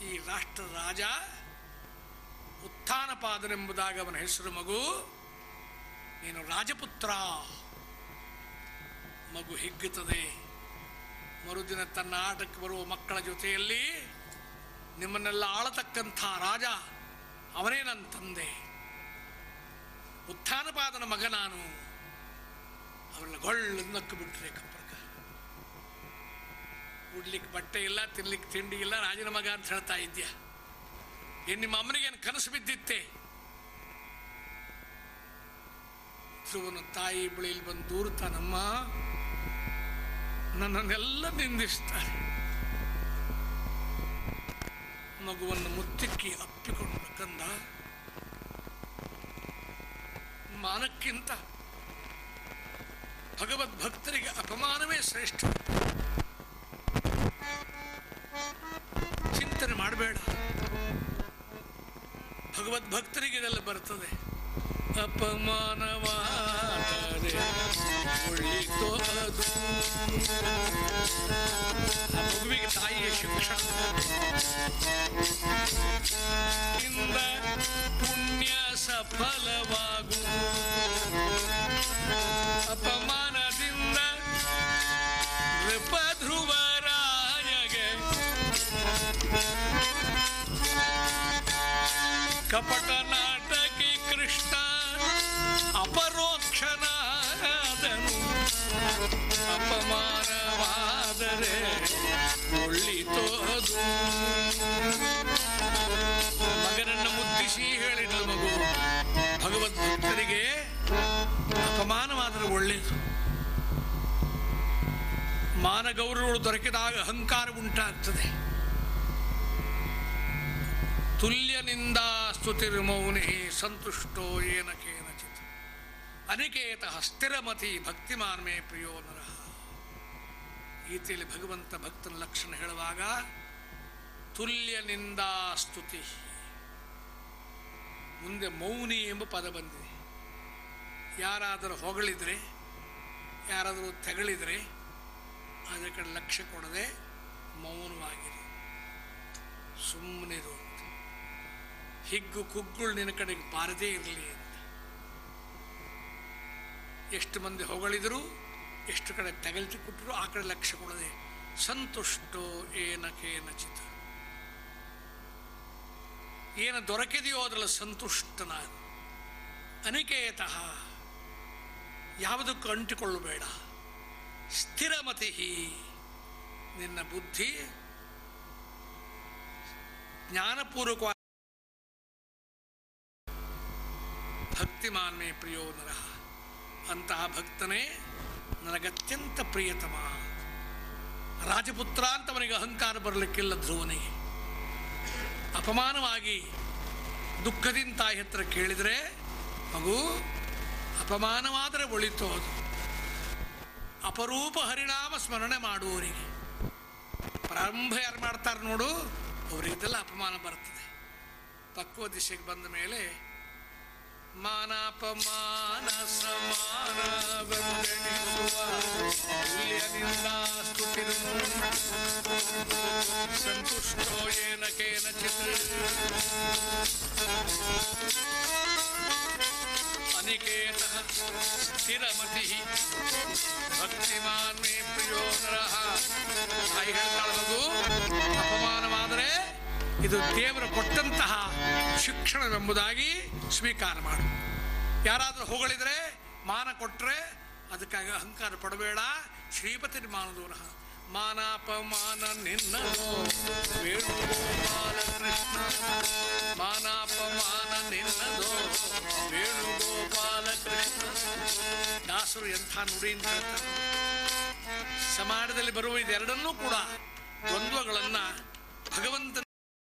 ಈ ರಾಷ್ಟ್ರ ರಾಜ ಉತ್ಥಾನಪಾದನೆಂಬುದಾಗಿ ಅವನ ಹೆಸರು ಮಗು, ನೀನು ರಾಜಪುತ್ರ. ಮಗು ಹಿಗ್ಗುತ್ತದೆ. ಮರುದಿನ ತನ್ನ ಆಟಕ್ಕೆ ಬರುವ ಮಕ್ಕಳ ಜೊತೆಯಲ್ಲಿ ನಿಮ್ಮನ್ನೆಲ್ಲ ಆಳತಕ್ಕಂಥ ರಾಜ ಅವನೇ ನನ್ನ ತಂದೆ. ಉತ್ಥಾನಪಾದನ ಮಗ ನಾನು. ಅವರನ್ನ ಗೊಳ್ಳು ನಕ್ಕು ಬಿಟ್ಟರೆ ಕಪ್ಪರ್ಕ ಉಡ್ಲಿಕ್ಕೆ ಬಟ್ಟೆ ಇಲ್ಲ, ತಿನ್ಲಿಕ್ಕೆ ತಿಂಡಿ ಇಲ್ಲ, ರಾಜನ ಮಗ ಅಂತ ಹೇಳ್ತಾ ಇದ್ಯಾ ಏನ್ ನಿಮ್ಮ ಅಮ್ಮನಿಗೇನು ಕನಸು ಬಿದ್ದಿತ್ತೆ? ಧ್ರುವನ ತಾಯಿ ಬಳಿಯಲ್ಲಿ ಬಂದು ದೂರುತ್ತಾನಮ್ಮ. ನನ್ನನ್ನೆಲ್ಲ ನಿಂದಿಸ್ತಾರೆ. ಮಗುವನ್ನು ಮುತ್ತಿಕ್ಕಿ ಅಪ್ಪಿಕೊಂಡು ಕಂದ ಮಾನಕ್ಕಿಂತ ಭಗವದ್ ಭಕ್ತರಿಗೆ ಅಪಮಾನವೇ ಶ್ರೇಷ್ಠ. ಚಿಂತನೆ ಮಾಡಬೇಡ. ಭಗವದ್ ಭಕ್ತರಿಗೆ ಇದೆಲ್ಲ ಬರ್ತದೆ. ಅಪಮಾನವಾದರೆ ಅದು ಆ ಮಗುವಿಗೆ ತಾಯಿಯ ಶಿಕ್ಷಣ ಇಂದ ಪುಣ್ಯ ಸಫಲವಾಗು ಅಪಮಾನದಿಂದ ನೃಪಧ್ರುವರಾಯಗೆ ಕಪಟ ಒಳ್ಳೆಯದು ಮಾನಗೌರವಗಳು ದೊರಕಿದಾಗ ಅಹಂಕಾರ ಉಂಟಾಗ್ತದೆ. ತುಲ್ಯನಿಂದ ಸ್ತುತಿರ್ಮೌನಿ ಸಂತುಷ್ಟೋ ಏನ ಕೇನಚಿತ್. ಅನಿಕೇತ ಸ್ಥಿರಮತಿ ಭಕ್ತಿಮಾನ್ ಮೇ ಪ್ರಿಯೋ ನರಃ. ಗೀತೆಯಲ್ಲಿ ಭಗವಂತ ಭಕ್ತನ ಲಕ್ಷಣ ಹೇಳುವಾಗ, ತುಲ್ಯನಿಂದ ಸ್ತುತಿ. ಮುಂದೆ ಮೌನಿ ಎಂಬ ಪದ ಬಂದಿದೆ. ಯಾರಾದರೂ ಹೊಗಳಿದ್ರೆ ಯಾರಾದರೂ ತೆಗಳಿದ್ರೆ ಅದರ ಕಡೆ ಲಕ್ಷ್ಯ ಕೊಡದೆ ಮೌನವಾಗಿರಿ. ಸುಮ್ಮನಿರು ಅಂತ. ಹಿಗ್ಗು ಕುಗ್ಗುಳು ನಿನ್ನ ಕಡೆಗೆ ಬಾರದೇ ಇರಲಿ ಅಂತ. ಎಷ್ಟು ಮಂದಿ ಹೊಗಳಿದ್ರು, ಎಷ್ಟು ಕಡೆ ತೆಗಲ್ತಿ ಕೊಟ್ಟರು ಆ ಕಡೆ ಲಕ್ಷ್ಯ ಕೊಡದೆ ಸಂತುಷ್ಟೋ ಚಿತ್ರ ಏನು ದೊರಕಿದೆಯೋ ಅದರಲ್ಲಿ ಸಂತುಷ್ಟನಾದ ಅನಿಕೇತಃ ಯಾವುದಕ್ಕೂ ಅಂಟಿಕೊಳ್ಳಬೇಡ ಸ್ಥಿರಮತಿ ನಿನ್ನ ಬುದ್ಧಿ ಜ್ಞಾನಪೂರ್ವಕವಾಗಿ ಭಕ್ತಿಮಾನ್ಮೇ ಪ್ರಿಯೋ ನರ. ಅಂತಹ ಭಕ್ತನೇ ನನಗತ್ಯಂತ ಪ್ರಿಯತಮ. ರಾಜಪುತ್ರ ಅಂತ ಅವನಿಗೆ ಅಹಂಕಾರ ಬರಲಿಕ್ಕಿಲ್ಲ ಧ್ರುವನಿಗೆ. ಅಪಮಾನವಾಗಿ ದುಃಖದಿಂದ ತಾಯಿ ಹತ್ರ ಕೇಳಿದರೆ, ಮಗು ಅಪಮಾನವಾದರೆ ಒಳಿತು ಅದು. ಅಪರೂಪ ಹರಿನಾಮ ಸ್ಮರಣೆ ಮಾಡುವವರಿಗೆ. ಪ್ರಾರಂಭ ಯಾರು ಮಾಡ್ತಾರೆ ನೋಡು, ಅವರಿಗೆಲ್ಲ ಅಪಮಾನ ಬರ್ತದೆ. ಪಕ್ವ ದಿಶೆಗೆ ಬಂದ ಮೇಲೆ ಸಮಾನ ಗಂಗಣಿಸುವ ತುಲ್ಯನಿಂದ ಸ್ತುತಿರ್ಮು ಸಂತುಷ್ಟೋ ಏನ ಕೇನಚಿತ್. ಅನಿಕೇತ ಸ್ಥಿರಮತಿ ಭಕ್ತಿಮಾನ್ ಮೇ ಪ್ರಿಯೋ ನರಃ ತಾಯಿ ಹೇಳ್ತಾಳೆ ಅಪಮಾನವಾದರೆ ಇದು ದೇವರು ಕೊಟ್ಟಂತಹ ಶಿಕ್ಷಣವೆಂಬುದಾಗಿ ಸ್ವೀಕಾರ ಮಾಡು ಯಾರಾದರೂ ಹೊಗಳಿದ್ರೆ ಮಾನ ಕೊಟ್ಟರೆ ಅದಕ್ಕಾಗಿ ಅಹಂಕಾರ ಪಡಬೇಡ ಶ್ರೀಪತಿ ಮಾನದೂರ ಮಾನಾಪಮಾನ ನಿನ್ನ. ವೇಣುಗೋಪಾಲ ಕೃಷ್ಣ. ಮಾನಾಪಮಾನ ನಿನ್ನದು ವೇಣುಗೋಪಾಲ ಕೃಷ್ಣ. ದಾಸರು ಎಂಥ ನುಡಿ ಸಮಾಜದಲ್ಲಿ ಬರುವ ಇದೆರಡನ್ನೂ ಕೂಡ ದ್ವಂದ್ವಗಳನ್ನ ಭಗವಂತನ